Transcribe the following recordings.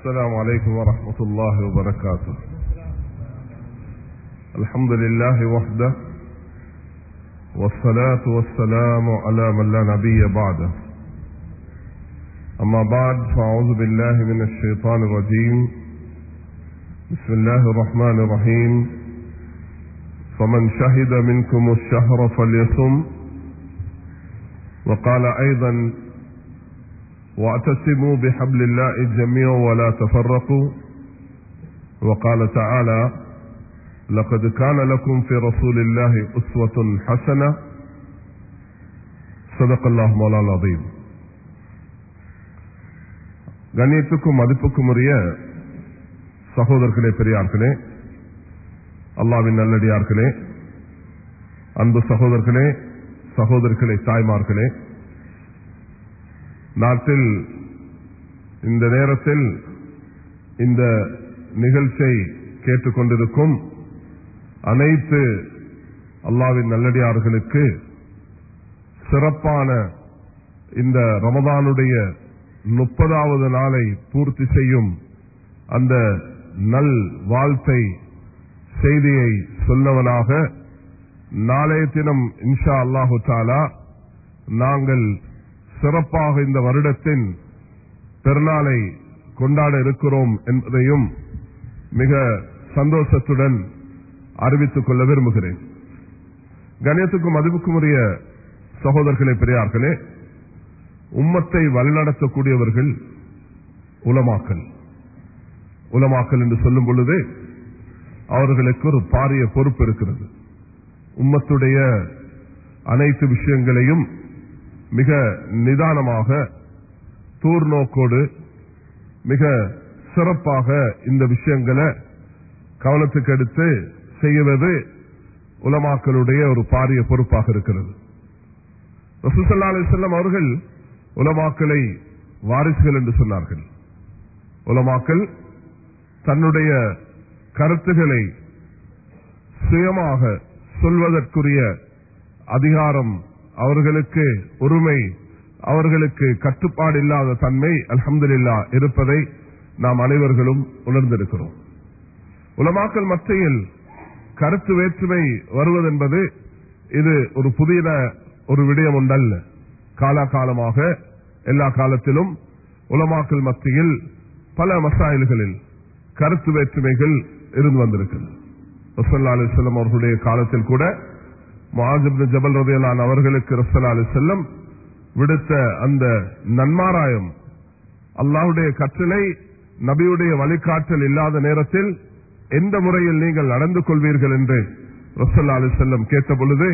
السلام عليكم ورحمة الله وبركاته. الحمد لله وحده والصلاة والسلام على من لا نبي بعده. أما بعد فأعوذ بالله من الشيطان الرجيم. بسم الله الرحمن الرحيم. فمن شهد منكم الشهر فليصم. وقال أيضا واعتصموا بحبل الله جميعا ولا تفرقوا وقال تعالى لقد كان لكم في رسول الله أسوة حسنة صدق الله مولانا العظيم கண்ணியத்துக்கும் மதிப்புக்கும் உரிய சகோதரர்களே பெரியார்களே அல்லாவின் நல்லடியார்களே அன்பு சகோதரர்களே சகோதரிகளே தாய்மார்களே நாட்டில் இந்த நேரத்தில் இந்த நிகழ்ச்சியை கேட்டுக்கொண்டிருக்கும் அனைத்து அல்லாவின் நல்லடியார்களுக்கு சிறப்பான இந்த ரமதானுடைய முப்பதாவது நாளை பூர்த்தி செய்யும் அந்த நல் வாழ்த்தை செய்தியை சொன்னவனாக நாளைய தினம் இன்ஷா அல்லாஹு தாலா நாங்கள் சிறப்பாக இந்த வருடத்தின் பெருநாளை கொண்டாட இருக்கிறோம் என்பதையும் மிக சந்தோஷத்துடன் அறிவித்துக் கொள்ள விரும்புகிறேன். கணியத்துக்கும் மதிப்புக்கும் உரிய சகோதரர்களே பெரியார்களே உம்மத்தை வழிநடத்தக்கூடியவர்கள் உலமாக்கல். உலமாக்கல் என்று சொல்லும் பொழுது அவர்களுக்கு ஒரு பாரிய பொறுப்பு இருக்கிறது. உம்மத்துடைய அனைத்து விஷயங்களையும் மிக நிதானமாக தூர்நோக்கோடு மிக சிறப்பாக இந்த விஷயங்களை கவனத்துக்கு எடுத்து செய்வது உலமாக்களுடைய ஒரு பாரிய பொறுப்பாக இருக்கிறது. ரசூசல்லா அலிசல்லம் அவர்கள் உலமாக்களை வாரிசுகள் என்று சொன்னார்கள். உலமாக்கள் தன்னுடைய கருத்துக்களை சுயமாக சொல்வதற்குரிய அதிகாரம் அவர்களுக்கு உரிமை அவர்களுக்கு கட்டுப்பாடு இல்லாத தன்மை அலமதுல்லா இருப்பதை நாம் அனைவர்களும் உணர்ந்திருக்கிறோம். உலமாக்கல் மத்தியில் கருத்து வேற்றுமை வருவதென்பது இது ஒரு புதிய ஒரு விடயம் ஒன்றல்ல காலாகாலமாக எல்லா காலத்திலும் உலமாக்கல் மத்தியில் பல மசாயில்களில் கருத்து வேற்றுமைகள் இருந்து வந்திருக்கிறது ரசல்லா அவர்களுடைய காலத்தில் கூட மாஜிப் ஜபல் ரதையலான் அவர்களுக்கு ரசல்லா செல்லம் விடுத்த அந்த நன்மாராயம் அல்லாஹுடைய கற்றலை நபியுடைய வழிகாட்டல் இல்லாத நேரத்தில் எந்த முறையில் நீங்கள் நடந்து கொள்வீர்கள் என்று ரசல்லா அலிசல்லம் கேட்ட பொழுது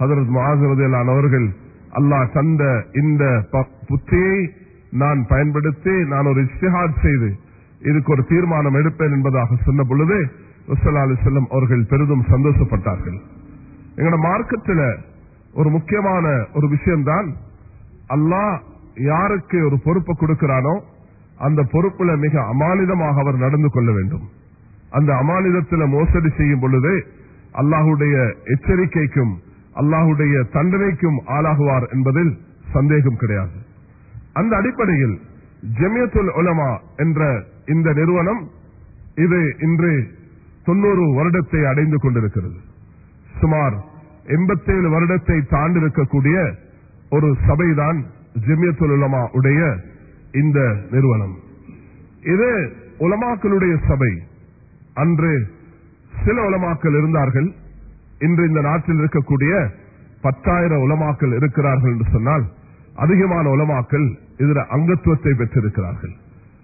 ஹதரத் மகாசரதியலான் அவர்கள் அல்லாஹ் தந்த இந்த புத்தியை நான் பயன்படுத்தி நான் ஒரு இஸ்திஹாத் செய்து இதுக்கு ஒரு தீர்மானம் எடுப்பேன் என்பதாக சொன்ன பொழுது ரசல்லா அலிசல்லம் அவர்கள் பெரிதும் சந்தோஷப்பட்டார்கள். எங்களோட மார்க்கத்தில் ஒரு முக்கியமான ஒரு விஷயம்தான் அல்லாஹ் யாருக்கு ஒரு பொறுப்பை கொடுக்கிறானோ அந்த பொறுப்புல மிக அமானிதமாக அவர் நடந்து கொள்ள வேண்டும். அந்த அமானிதத்தில் மோசடி செய்யும் பொழுது அல்லாஹுடைய எச்சரிக்கைக்கும் அல்லாஹுடைய தண்டனைக்கும் ஆளாகுவார் என்பதில் சந்தேகம் கிடையாது. அந்த அடிப்படையில் ஜெமியத்துல் உலமா என்ற இந்த நிறுவனம் இது இன்று தொண்ணூறு வருடத்தை அடைந்து கொண்டிருக்கிறது. சுமார் எண்பத்தேழு வருடத்தை தாண்டிருக்கக்கூடிய ஒரு சபைதான் ஜெமியத்துல் உலமா உடைய இந்த நிறுவனம். இது உலமாக்களுடைய சபை. அன்று சில உலமாக்கள் இருந்தார்கள். இன்று இந்த நாட்டில் இருக்கக்கூடிய பத்தாயிரம் உலமாக்கள் இருக்கிறார்கள் என்று சொன்னால் அதிகமான உலமாக்கள் இதில் அங்கத்துவத்தை பெற்றிருக்கிறார்கள்.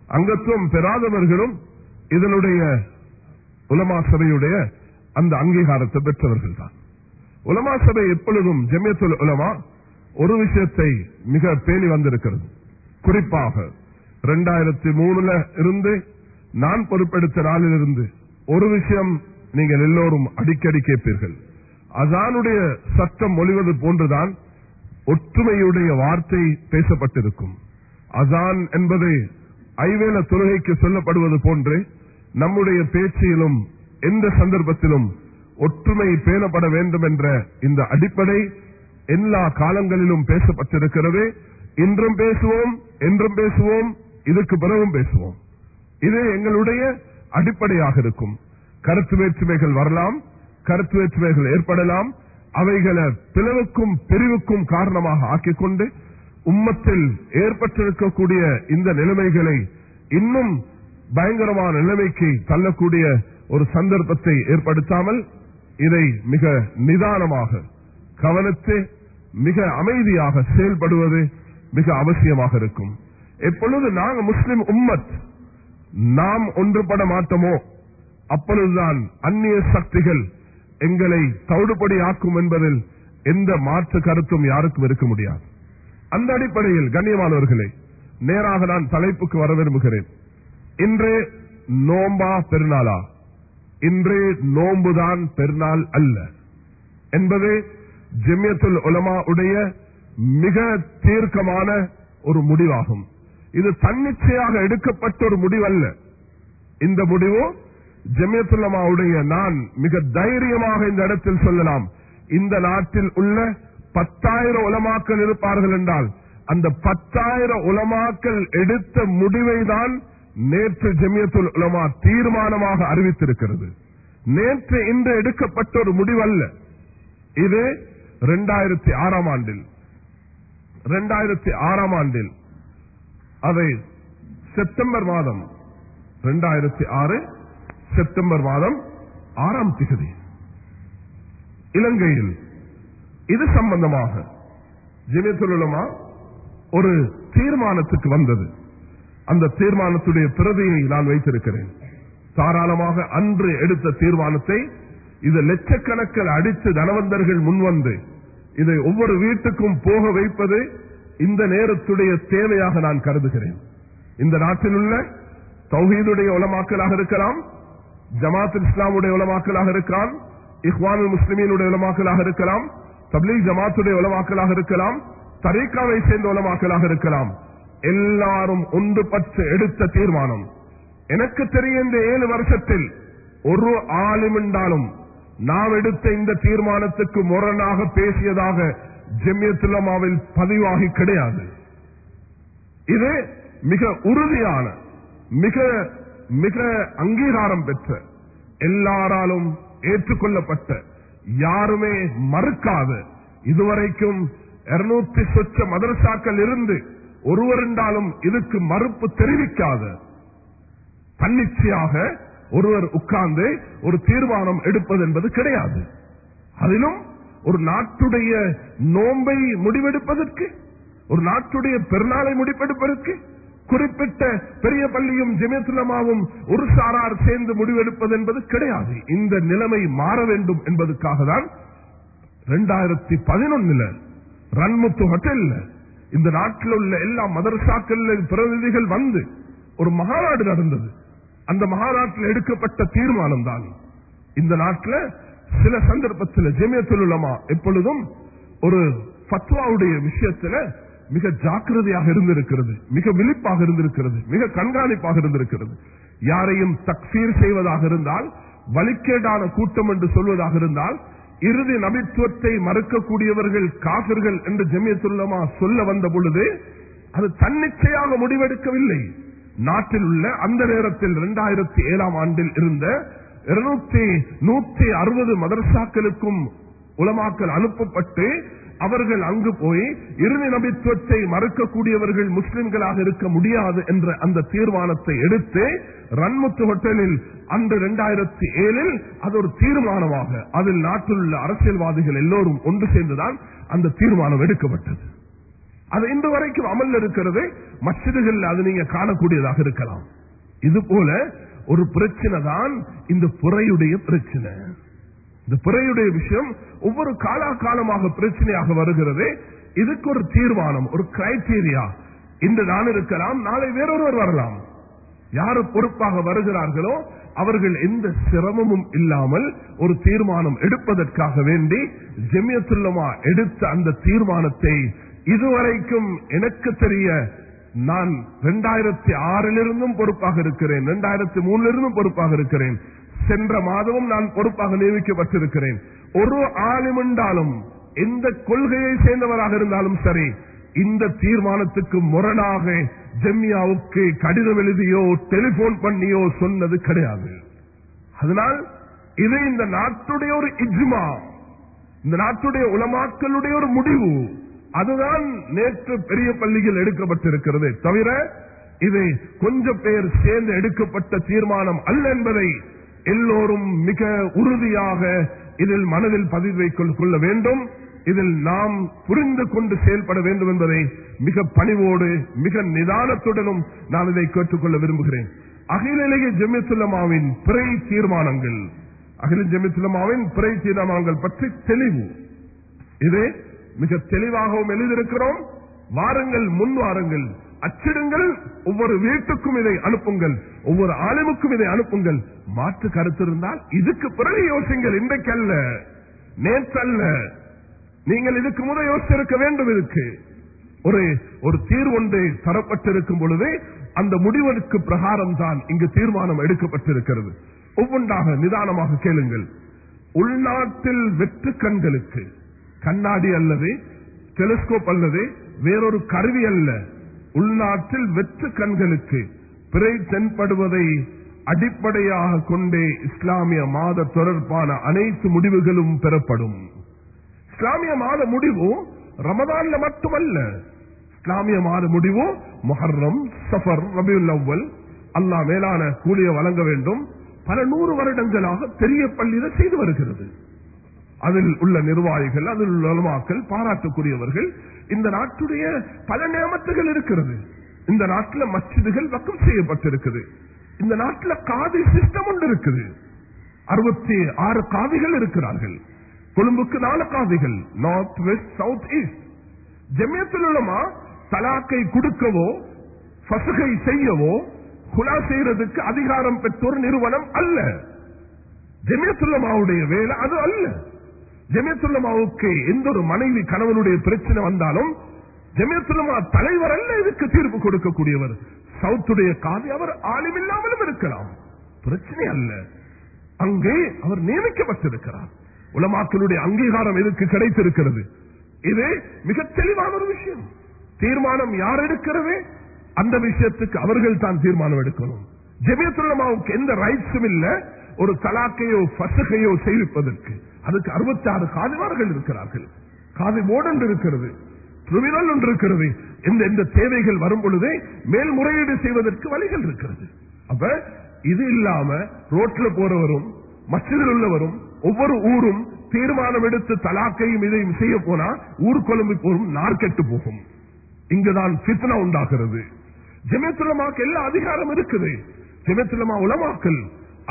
அங்கத்துவம் பெறாதவர்களும் இதனுடைய உலமா சபையுடைய அந்த அங்கீகாரத்தை பெற்றவர்கள் தான் உலமா சபை எப்பொழுதும் ஜெமியத்துல் உலமா ஒரு விஷயத்தை மிக பேணி வந்திருக்கிறது. குறிப்பாக இரண்டாயிரத்தி மூணுல இருந்து நான் பொறுப்பெடுத்த நாளிலிருந்து ஒரு விஷயம் நீங்கள் எல்லோரும் அடிக்கடி கேட்பீர்கள். அதானுடைய சட்டம் ஒளிவது போன்றுதான் ஒற்றுமையுடைய வார்த்தை பேசப்பட்டிருக்கும். அசான் என்பது ஐவேல தொழுகைக்கு சொல்லப்படுவது போன்று நம்முடைய பேச்சிலும் எந்த சந்தர்ப்பத்திலும் ஒற்றுமை பேணப்பட வேண்டும் என்ற இந்த அடிப்படை எல்லா காலங்களிலும் பேசப்பட்டிருக்கிறது. இன்றும் பேசுவோம் என்றும் பேசுவோம் இதுக்கு பிறகும் பேசுவோம். இது எங்களுடைய அடிப்படையாக இருக்கும். கருத்து வேற்றுமைகள் வரலாம் கருத்து வேற்றுமைகள் ஏற்படலாம். அவைகளை பிளவுக்கும் பிரிவுக்கும் காரணமாக ஆக்கிக் கொண்டு உம்மத்தில் ஏற்பட்டிருக்கக்கூடிய இந்த நிலைமைகளை இன்னும் பயங்கரமான நிலைமைக்கு தள்ளக்கூடிய ஒரு சந்தர்ப்பத்தை ஏற்படுத்தாமல் இதை மிக நிதானமாக கவனித்து மிக அமைதியாக செயல்படுவது மிக அவசியமாக இருக்கும். எப்பொழுது நாங்கள் முஸ்லிம் உம்மத் நாம் ஒன்றுபட மாட்டோமோ அப்பொழுதுதான் அந்நிய சக்திகள் எங்களை தவிடுபடி ஆக்கும் என்பதில் எந்த மாற்று கருத்தும் யாருக்கும் இருக்க முடியாது. அந்த அடிப்படையில் கண்ணியமானவர்களே நேராக நான் தலைப்புக்கு வர விரும்புகிறேன். இன்று நோம்பா பெருநாளா? இன்று நோன்புதான் பெருநாள் அல்ல. என்பது ஜெமியத்துல் உலமா உடைய மிக தீர்க்கமான ஒரு முடிவாகும். இது தன்னிச்சையாக எடுக்கப்பட்ட ஒரு முடிவல்ல. இந்த முடிவு ஜெமியத்துல்லமாவுடைய நான் மிக தைரியமாக இந்த இடத்தில் சொல்லலாம். இந்த நாட்டில் உள்ள பத்தாயிரம் உலமாக்கள் இருப்பார்கள் என்றால் அந்த பத்தாயிரம் உலமாக்கள் எடுத்த முடிவை தான் நேற்று ஜெமியத்துல் உலமா தீர்மானமாக அறிவித்திருக்கிறது. நேற்று இன்று எடுக்கப்பட்ட ஒரு முடிவல்ல. இது இரண்டாயிரத்தி ஆறாம் ஆண்டில். இரண்டாயிரத்தி ஆறாம் ஆண்டில். அதை செப்டம்பர் மாதம் இரண்டாயிரத்தி ஆறு செப்டம்பர் மாதம் ஆறாம் திகதி. இலங்கையில் இது சம்பந்தமாக ஜெமியத்துலமா ஒரு தீர்மானத்துக்கு வந்தது. அந்த தீர்மானத்துடைய பிரதியை நான் வைத்திருக்கிறேன். தாராளமாக அன்று எடுத்த தீர்மானத்தை இது லட்சக்கணக்கில் அடித்து தனவந்தர்கள் முன்வந்து இதை ஒவ்வொரு வீட்டுக்கும் போக வைப்பது இந்த நேரத்துடைய தேவையாக நான் கருதுகிறேன். இந்த நாட்டில் உள்ள தௌஹீதுடைய உலமாக்கலாக இருக்கலாம் ஜமாத் இஸ்லாமுடைய உலமாக்கலாக இருக்கலாம் இஹ்வான் முஸ்லிமீனுடைய உலமாக்கலாக இருக்கலாம் தப்லீக் ஜமாத்துடைய உலமாக்கலாக இருக்கலாம் தரீக்காவை சேர்ந்த உலமாக்கலாக இருக்கலாம். எல்லாரும் ஒன்றுபட்டு எடுத்த தீர்மானம். எனக்கு தெரிய இந்த ஏழு வருஷத்தில் ஒரு ஆளுமின்றாலும் நாம் எடுத்த இந்த தீர்மானத்துக்கு முரணாக பேசியதாக ஜெமியத்துலமாவில் பதிவாகி கிடையாது. இது மிக உறுதியான மிக மிக அங்கீகாரம் பெற்ற எல்லாராலும் ஏற்றுக்கொள்ளப்பட்ட யாருமே மறுக்காத இதுவரைக்கும் இருநூத்தி சொச்ச மதரசாக்கள் இருந்து ஒருவர் என்றாலும் இதுக்கு மறுப்பு தெரிவிக்காத. தன்னிச்சையாக ஒருவர் உட்கார்ந்து ஒரு தீர்மானம் எடுப்பது என்பது கிடையாது. அதிலும் ஒரு நாட்டுடைய நோன்பை முடிவெடுப்பதற்கு ஒரு நாட்டுடைய பெருநாளை முடிவெடுப்பதற்கு குறிப்பிட்ட பெரிய பள்ளியும் ஜெமியத்துலமாவும் ஒரு சாரார் சேர்ந்து முடிவெடுப்பது என்பது கிடையாது. இந்த நிலைமை மாற வேண்டும் என்பதற்காக தான் இரண்டாயிரத்தி பதினொன்னுல ரன்முத்து ஹோட்டல்ல இந்த நாட்டில் உள்ள எல்லா மதரசாக்கள் பிரதிநிதிகள் வந்து ஒரு மகாநாடு நடந்தது. அந்த மகாநாட்டில் எடுக்கப்பட்ட தீர்மானம் தான் இந்த நாட்டில் சில சந்தர்ப்பத்தில் ஜெமியத்துல் எப்பொழுதும் ஒரு பத்வாவுடைய விஷயத்துல மிக ஜாக்கிரதையாக இருந்திருக்கிறது மிக விழிப்பாக இருந்திருக்கிறது மிக கண்காணிப்பாக இருந்திருக்கிறது. யாரையும் தக்சீர் செய்வதாக இருந்தால் வலிக்கேடான கூட்டம் என்று சொல்வதாக இருந்தால் இறுதி நபித்துவத்தை மறுக்கக்கூடியவர்கள் காபிர்கள் என்று ஜெமியத்துல்லமா சொல்ல வந்த பொழுது அது தன்னிச்சையாக முடிவெடுக்கவில்லை. நாட்டில் உள்ள அந்த நேரத்தில் இரண்டாயிரத்தி ஏழாம் ஆண்டில் இருந்த இருநூத்தி நூத்தி அறுபது மதரசாக்களுக்கும் உலமாக்கள் அனுப்பப்பட்டு அவர்கள் அங்கு போய் இறுதி நபித்துவத்தை மறுக்கக்கூடியவர்கள் முஸ்லிம்களாக இருக்க முடியாது என்ற அந்த தீர்மானத்தை எடுத்து ரன்முத்து ஹோட்டலில் அன்று இரண்டாயிரத்தி ஏழில் அது ஒரு தீர்மானமாக அதில் நாட்டில் உள்ள அரசியல்வாதிகள் எல்லோரும் ஒன்று சேர்ந்துதான் அந்த தீர்மானம் எடுக்கப்பட்டது. அது இன்று வரைக்கும் அமல் இருக்கிறது. மசிதுகள் அது நீங்க காணக்கூடியதாக இருக்கலாம். இது போல ஒரு பிரச்சனை தான் இந்த புறையுடைய பிரச்சனை. இந்த பிறையுடைய விஷயம். ஒவ்வொரு காலா காலமாக பிரச்சனையாக வருகிறது. இதுக்கு ஒரு தீர்மானம் ஒரு கிரைடீரியா இன்று நான் இருக்கலாம் நாளை வேறொருவர் வரலாம். யாரு பொறுப்பாக வருகிறார்களோ அவர்கள் எந்த சிரமமும் இல்லாமல் ஒரு தீர்மானம் எடுப்பதற்காக வேண்டி ஜெமியத்துல்லமா எடுத்த அந்த தீர்மானத்தை இதுவரைக்கும் எனக்கு தெரிய நான் இரண்டாயிரத்தி ஆறிலிருந்தும் பொறுப்பாக இருக்கிறேன் இரண்டாயிரத்தி மூணிலிருந்தும் பொறுப்பாக இருக்கிறேன். சென்ற மாதமும் நான் பொறுப்பாக நியமிக்கப்பட்டிருக்கிறேன். ஒரு ஆளும் என்றாலும் எந்த கொள்கையை சேர்ந்தவராக இருந்தாலும் சரி இந்த தீர்மானத்துக்கு முரணாக ஜெம்யாவுக்கு கடிதம் எழுதியோ டெலிபோன் பண்ணியோ சொன்னது கிடையாது. அதனால் இது இந்த நாட்டுடைய ஒரு இஜ்மா இந்த நாட்டுடைய உலமாக்களுடைய ஒரு முடிவு. அதுதான் நேற்று பெரிய பள்ளியில் எடுக்கப்பட்டிருக்கிறது. தவிர இது கொஞ்சம் பேர் சேர்ந்து எடுக்கப்பட்ட தீர்மானம் அல்ல என்பதை எல்லோரும் மிக உறுதியாக இதில் மனதில் பதிவை கொள்ள வேண்டும். இதில் நாம் புரிந்து கொண்டு செயல்பட வேண்டும் என்பதை மிக பணிவோடு மிக நிதானத்துடனும் நான் இதை கேட்டுக்கொள்ள விரும்புகிறேன். அகில ஜெமித்துலமாவின் பிறை தீர்மானங்கள். அகில ஜெமித்துலமாவின் பிறை தீர்மானங்கள் பற்றி தெளிவு. இது மிக தெளிவாகவும் எழுதியிருக்கிறோம். வாருங்கள் முன் வாருங்கள். அச்சிடுங்கள். ஒவ்வொரு வீட்டுக்கும் இதை அனுப்புங்கள். ஒவ்வொரு ஆளுமுக்கும் இதை அனுப்புங்கள். மாற்று கருத்து இருந்தால் இதுக்கு பிறகு யோசிங்கள். இன்றைக்கு அல்ல நேற்றல்ல. நீங்கள் இதுக்கு முதல் யோசித்திருக்க வேண்டும் இதுக்கு. ஒரு ஒரு தீர்வு தரப்பட்டிருக்கும் பொழுது அந்த முடிவெடுக்கு பிரகாரம் தான் இங்கு தீர்மானம் எடுக்கப்பட்டிருக்கிறது. ஒவ்வொன்றாக நிதானமாக கேளுங்கள். உள்நாட்டில் வெற்று கண்களுக்கு கண்ணாடி அல்லது டெலிஸ்கோப் அல்லது வேறொரு கருவி அல்ல. உள்நாட்டில் வெற்று கண்களுக்கு பிறை தென்படுவதை அடிப்படையாக கொண்டே இஸ்லாமிய மாத தொடர்பான அனைத்து முடிவுகளும் பெறப்படும். இஸ்லாமிய மாத முடிவு ரமதான்ல மட்டுமல்ல. இஸ்லாமிய மாத முடிவு மொஹர்ரம் சஃபர் ரபியுல் அவ்வல். அல்லா மேலான கூலிய வழங்க வேண்டும். பல நூறு வருடங்களாக பெரிய பள்ளியில செய்து வருகிறது. அதில் உள்ள நிர்வாகிகள் அதில் உள்ள உலமாக்கள் பாராட்டுக்குரியவர்கள். இந்த நாட்டுடைய பல நியமத்துகள் இருக்கிறது. இந்த நாட்டில் மச்சிதுகள் வக்கம் செய்யப்பட்டிருக்குது. இந்த நாட்டில் காதி சிஸ்டம் ஒன்று இருக்குது. அறுபத்தி ஆறு காதிகள் இருக்கிறார்கள். கொழும்புக்கு நாலு காதிகள் நார்த் வெஸ்ட் சவுத் ஈஸ்ட் ஜமியத்தில் உள்ளமா தலாக்கை கொடுக்கவோ பசுகை செய்யவோ குலா செய்யறதுக்கு அதிகாரம் பெற்றோர் நிறுவனம் அல்ல. ஜெமியத்துள்ளமாவுடைய வேலை அது அல்ல. ஜமியத்துல்லமாவுக்கு எந்த ஒரு மனைவி கணவனுடைய பிரச்சனை வந்தாலும் ஜமியத்துல்லமா தலைவர் அல்ல இதுக்கு தீர்ப்பு கொடுக்கக்கூடியவர். சவுத்துடைய காதி அவர் ஆளுமில்லாமலும் இருக்கலாம். பிரச்சனை அல்ல. அங்கே அவர் நியமிக்கப்பட்டிருக்கிறார். உலமாக்களுடைய அங்கீகாரம் இதுக்கு கிடைத்திருக்கிறது? இது மிக தெளிவான ஒரு விஷயம். தீர்மானம் யார் எடுக்கிறது? அந்த விஷயத்துக்கு அவர்கள் தான் தீர்மானம் எடுக்கணும். ஜெமியத்துல்லமாவுக்கு எந்த ரைட்ஸும் இல்ல. ஒரு தலாக்கையோ பசுகையோ செய்விப்பதற்கு. அதுக்கு அறுபத்தி ஆறு காதிமார்கள் இருக்கிறார்கள். காதி போர்டு இருக்கிறது ட்ரிபியூனல் ஒன்று இருக்கிறது. இந்த இந்த தேவைகள் வரும் பொழுதே மேல்முறையீடு செய்வதற்கு வழிகள் இருக்கிறது. அப்ப இது இல்லாம ரோட்ல போறவரும் மசிதில் உள்ளவரும் ஒவ்வொரு ஊரும் தீர்மானம் எடுத்து தலாக்கையும் இதையும் செய்ய போனா ஊர் குழம்பு போகும் நார்கெட்டு போகும். இங்குதான் பித்னா உண்டாகிறது. ஜெமியத்துலமாக்கு எல்லா அதிகாரம் இருக்குது. ஜெமியத்துலமா உலமாக்கல்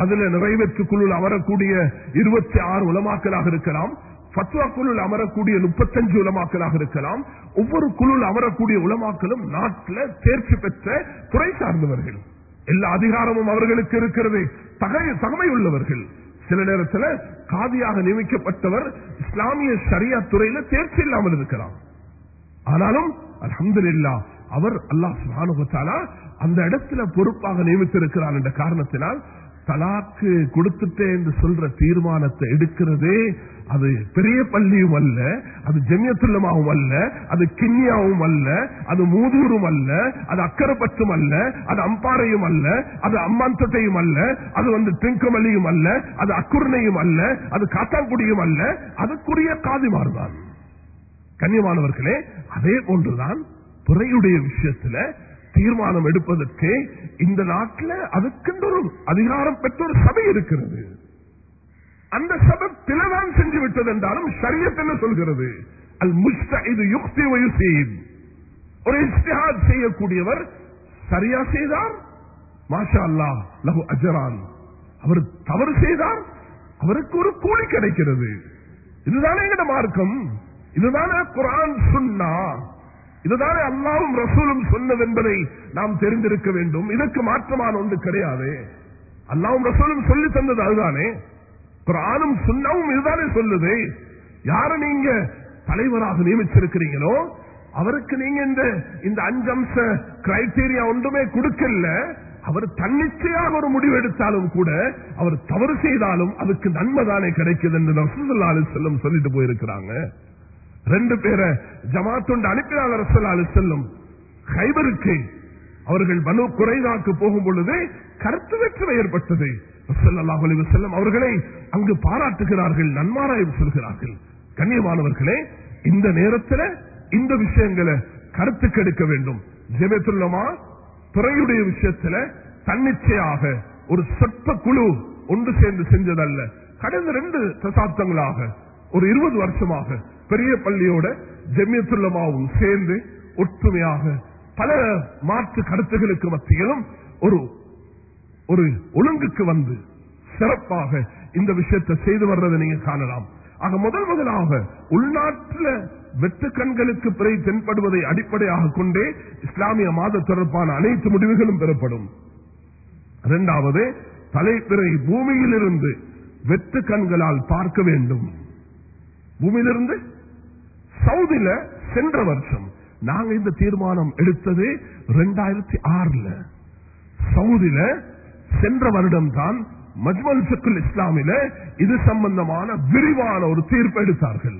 அதுல நிறைவேற்று குழு அமரக்கூடிய இருபத்தி ஆறு உலமாக்கலாக இருக்கலாம். பத்வா அமரக்கூடிய முப்பத்தஞ்சு உலமாக்கலாக இருக்கலாம். ஒவ்வொரு குழு அமரக்கூடிய உலமாக்களும் நாட்டில் தேர்ச்சி பெற்ற துறை சார்ந்தவர்கள். எல்லா அதிகாரமும் அவர்களுக்கு இருக்கிறது. தகமை உள்ளவர்கள் சில நேரத்தில் காதியாக நியமிக்கப்பட்டவர் இஸ்லாமிய சரியா துறையில தேர்ச்சி இல்லாமல் இருக்கிறார் ஆனாலும் அலமதுல்லா அவர் அல்லாஹ் அந்த இடத்துல பொறுப்பாக நியமித்திருக்கிறார் என்ற காரணத்தினால் தலாக்கு கொடுத்துட்டேன் என்று சொல்ற தீர்மானத்தை எடுக்கிறதே அது பெரிய பள்ளியும் அல்ல அது ஜெமியத்துல்லமாவும் அல்ல அது கிண்ணியாவும் அல்ல அது மூதூரும் அல்ல அது அக்கரப்பற்றும் அல்ல அது அம்பாறையும் அல்ல அது அம்மாந்தட்டையும் அல்ல அது வந்து திங்கமல்லியும் அல்ல அது அக்குருணையும் அல்ல அது காத்தாங்குடியும் அல்ல அதுக்குரிய காதிமார்தான் கண்ணியமானவர்களே அதே போன்றுதான் துறையுடைய விஷயத்துல தீர்மானம் எடுப்பதற்கு இந்த நாட்டில் அதுக்கென்றொரு அதிகாரம் பெற்ற ஒரு சபை இருக்கிறது. அந்த சபை பிளதான் செஞ்சு விட்டது என்றாலும் சரியத் என்ன சொல்கிறது? அல் முஸ்த இது யுக்தி வயுசீன் ஒரு இஸ்திஹாத் செய்யக்கூடியவர் சரியா செய்தார்? மாஷா அல்லா லகு அஜரான். அவர் தவறு செய்தார்? அவருக்கு ஒரு கூலி கிடைக்கிறது. இதுதானே எங்கட மார்க்கம்? இதுதானே குரான் சுன்னா? இதுதானே அல்லாவும் ரசூலும் சொன்னது என்பதை நாம் தெரிந்திருக்க வேண்டும். இதற்கு மாற்றமான ஒன்று கிடையாது. அல்லாவும் ரசூலும் சொல்லி தந்தது அதுதானே. குரானும் சுண்ணாவும் இதுதானே சொல்லுது. யார நீங்க தலைவராக நியமிச்சிருக்கிறீங்களோ அவருக்கு நீங்க இந்த இந்த அஞ்சு அம்ச கிரைடீரியா ஒன்றுமே கொடுக்கல. அவர் தன்னிச்சையாக ஒரு முடிவு எடுத்தாலும் கூட அவர் தவறு செய்தாலும் அதுக்கு நன்மை தானே கிடைக்குது என்று ரசூல்லா செல்லும் சொல்லிட்டு போயிருக்கிறாங்க. ரெண்டு பேரை ஜமாத்துண்டு அனுப்பினார் ரசூல்லா செல்லும் ஹைபருக்கு அவர்கள் பனு குறைதாக்கு போகும் பொழுது கருத்து வேற்றுமை ஏற்பட்டது. செல்லும் அவர்களை அங்கு பாராட்டுகிறார்கள் நன்மாராயம் சொல்கிறார்கள். கண்ணியமானவர்களே இந்த நேரத்தில் இந்த விஷயங்களை கருத்து கெடுக்க வேண்டும். ஜெபத்துள்ளமா துறையுடைய விஷயத்துல தன்னிச்சையாக ஒரு சொற்ப குழு ஒன்று சேர்ந்து செஞ்சதல்ல. கடந்த ரெண்டு தசாப்தங்களாக ஒரு இருபது வருஷமாக பெரிய பள்ளியோட ஜெமியத்துள்ளமாவும் சேர்ந்து ஒற்றுமையாக பல மாற்று கருத்துகளுக்கு மத்தியிலும் ஒரு ஒரு ஒழுங்குக்கு வந்து சிறப்பாக இந்த விஷயத்தை செய்து வர்றதை நீங்க காணலாம். ஆக முதல் முதலாக உள்நாட்டில் வெட்டு கண்களுக்கு பிறை தென்படுவதை அடிப்படையாக கொண்டே இஸ்லாமிய மாத தொடர்பான அனைத்து முடிவுகளும் பெறப்படும். இரண்டாவது தலைப்பிறை பூமியிலிருந்து வெட்டு கண்களால் பார்க்க வேண்டும். பூமியிலிருந்து சவுதியில சென்ற வருஷம் நாங்க இந்த தீர்மானம் எடுத்தது ரெண்டாயிரத்தி ஆறுல. சவுதியில சென்ற வருடம் தான் மஜ்மல் சக்குல் இஸ்லாமில இது சம்பந்தமான விரிவான ஒரு தீர்ப்பு எடுத்தார்கள்.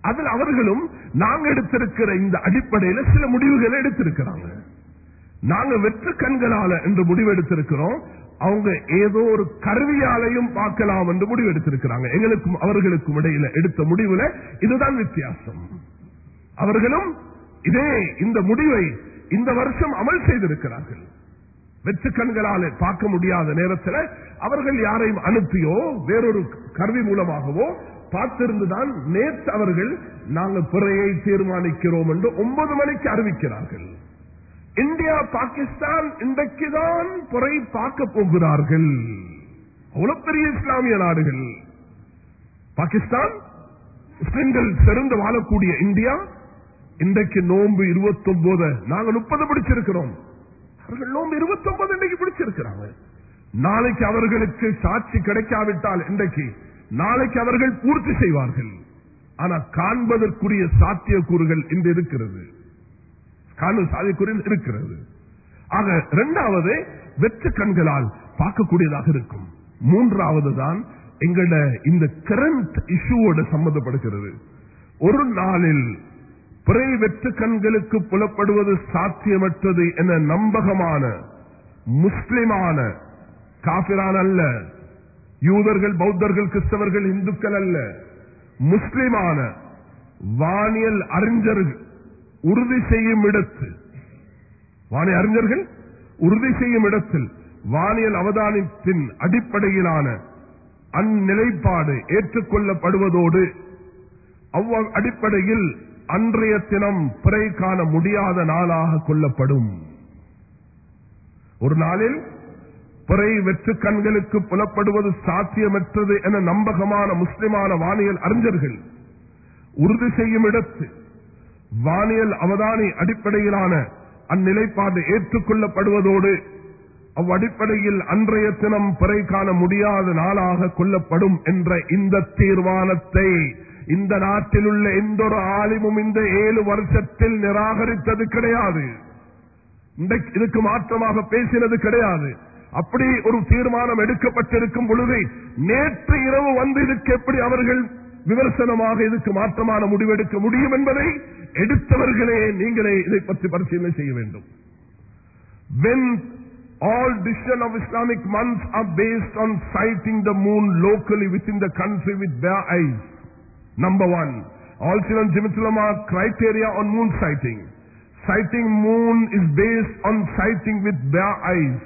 அதில் அவர்களும் நாங்க எடுத்திருக்கிற இந்த அடிப்படையில சில முடிவுகளை எடுத்திருக்கிறாங்க. நாங்க வெற்று கண்களால என்று முடிவு எடுத்திருக்கிறோம். அவங்க ஏதோ ஒரு கருவியாலையும் பார்க்கலாம் என்று முடிவு எடுத்திருக்கிறாங்க எங்களுக்கும் அவர்களுக்கும் இடையில எடுத்த முடிவுல இதுதான் வித்தியாசம். அவர்களும் இதே இந்த முடிவை இந்த வருஷம் அமல் செய்திருக்கிறார்கள். வெற்று கண்களால் பார்க்க முடியாத நேரத்தில் அவர்கள் யாரையும் அனுப்பியோ வேறொரு கருவி மூலமாகவோ பார்த்திருந்துதான் நேற்று அவர்கள் நாங்கள் பிறையை தீர்மானிக்கிறோம் என்று ஒன்பது மணிக்கு அறிவிக்கிறார்கள். இந்தியா பாகிஸ்தான் இன்றைக்குதான் புறை பார்க்க போகிறார்கள். அவ்வளவு பெரிய இஸ்லாமிய நாடுகள். பாகிஸ்தான் முஸ்லிம்கள் சிறந்து வாழக்கூடிய இந்தியா இன்றைக்கு நோன்பு இருபத்தி ஒன்பது நாங்க முப்பது பிடிச்சிருக்கிறோம். அவர்கள் நோன்பு இருபத்தி ஒன்பது இன்றைக்கு பிடிச்சிருக்கிறாங்க. நாளைக்கு அவர்களுக்கு சாட்சி கிடைக்காவிட்டால் இன்றைக்கு நாளைக்கு அவர்கள் பூர்த்தி செய்வார்கள். ஆனா காண்பதற்குரிய சாத்தியக்கூறுகள் இன்று இருக்கிறது. காணும் சாதிக்குறியில் இருக்கிறது. ஆக இரண்டாவது வெற்று கண்களால் பார்க்கக்கூடியதாக இருக்கும். மூன்றாவது தான் எங்களோட இந்த கரண்ட் இஷ்யூவோட சம்பந்தப்படுகிறது ஒரு நாளில் பிறை வெற்று கண்களுக்கு புலப்படுவது சாத்தியமற்றது என நம்பகமான முஸ்லிமான காபிரான் அல்ல யூதர்கள் பௌத்தர்கள் கிறிஸ்தவர்கள் இந்துக்கள் அல்ல முஸ்லிமான வானியல் அறிஞர்கள் உறுதி செய்யும் இடத்து வானிய அறிஞர்கள்? உறுதி செய்யும் இடத்தில் வானியல் அவதானத்தின் அடிப்படையிலான அந்நிலைப்பாடு ஏற்றுக்கொள்ளப்படுவதோடு அவ்வ அடிப்படையில் அன்றைய தினம் பிறை காண முடியாத நாளாக கொள்ளப்படும். ஒரு நாளில் பிறை வெற்று கண்களுக்கு புலப்படுவது சாத்தியமற்றது என நம்பகமான முஸ்லிமான வானியல் அறிஞர்கள் உறுதி செய்யும் இடத்து வானியல் அவதானி அடிப்படையிலான அந்நிலைப்பாடு ஏற்றுக்கொள்ளப்படுவதோடு அவ்வடிப்படையில் அன்றைய தினம் பிறை காண முடியாத நாளாக கொல்லப்படும் என்ற இந்த தீர்மானத்தை இந்த நாட்டில் உள்ள எந்த ஒரு ஆலிமும் இந்த ஏழு வருஷத்தில் நிராகரித்தது கிடையாது. இதுக்கு மாற்றமாக பேசினது கிடையாது. அப்படி ஒரு தீர்மானம் எடுக்கப்பட்டிருக்கும் பொழுது நேற்று இரவு வந்து இதுக்கு எப்படி அவர்கள் விமர்சனமாக இதுக்கு மாற்றமான முடிவெடுக்க முடியும் என்பதை எடுத்தவர்களே நீங்களே இதை பற்றி பரிசீலனை செய்ய வேண்டும் when all decision of Islamic months are based on sighting the moon locally within the country with bare eyes. Number one, all Silan Jimitulama criteria on moon sighting. Sighting moon is based on sighting with bare eyes.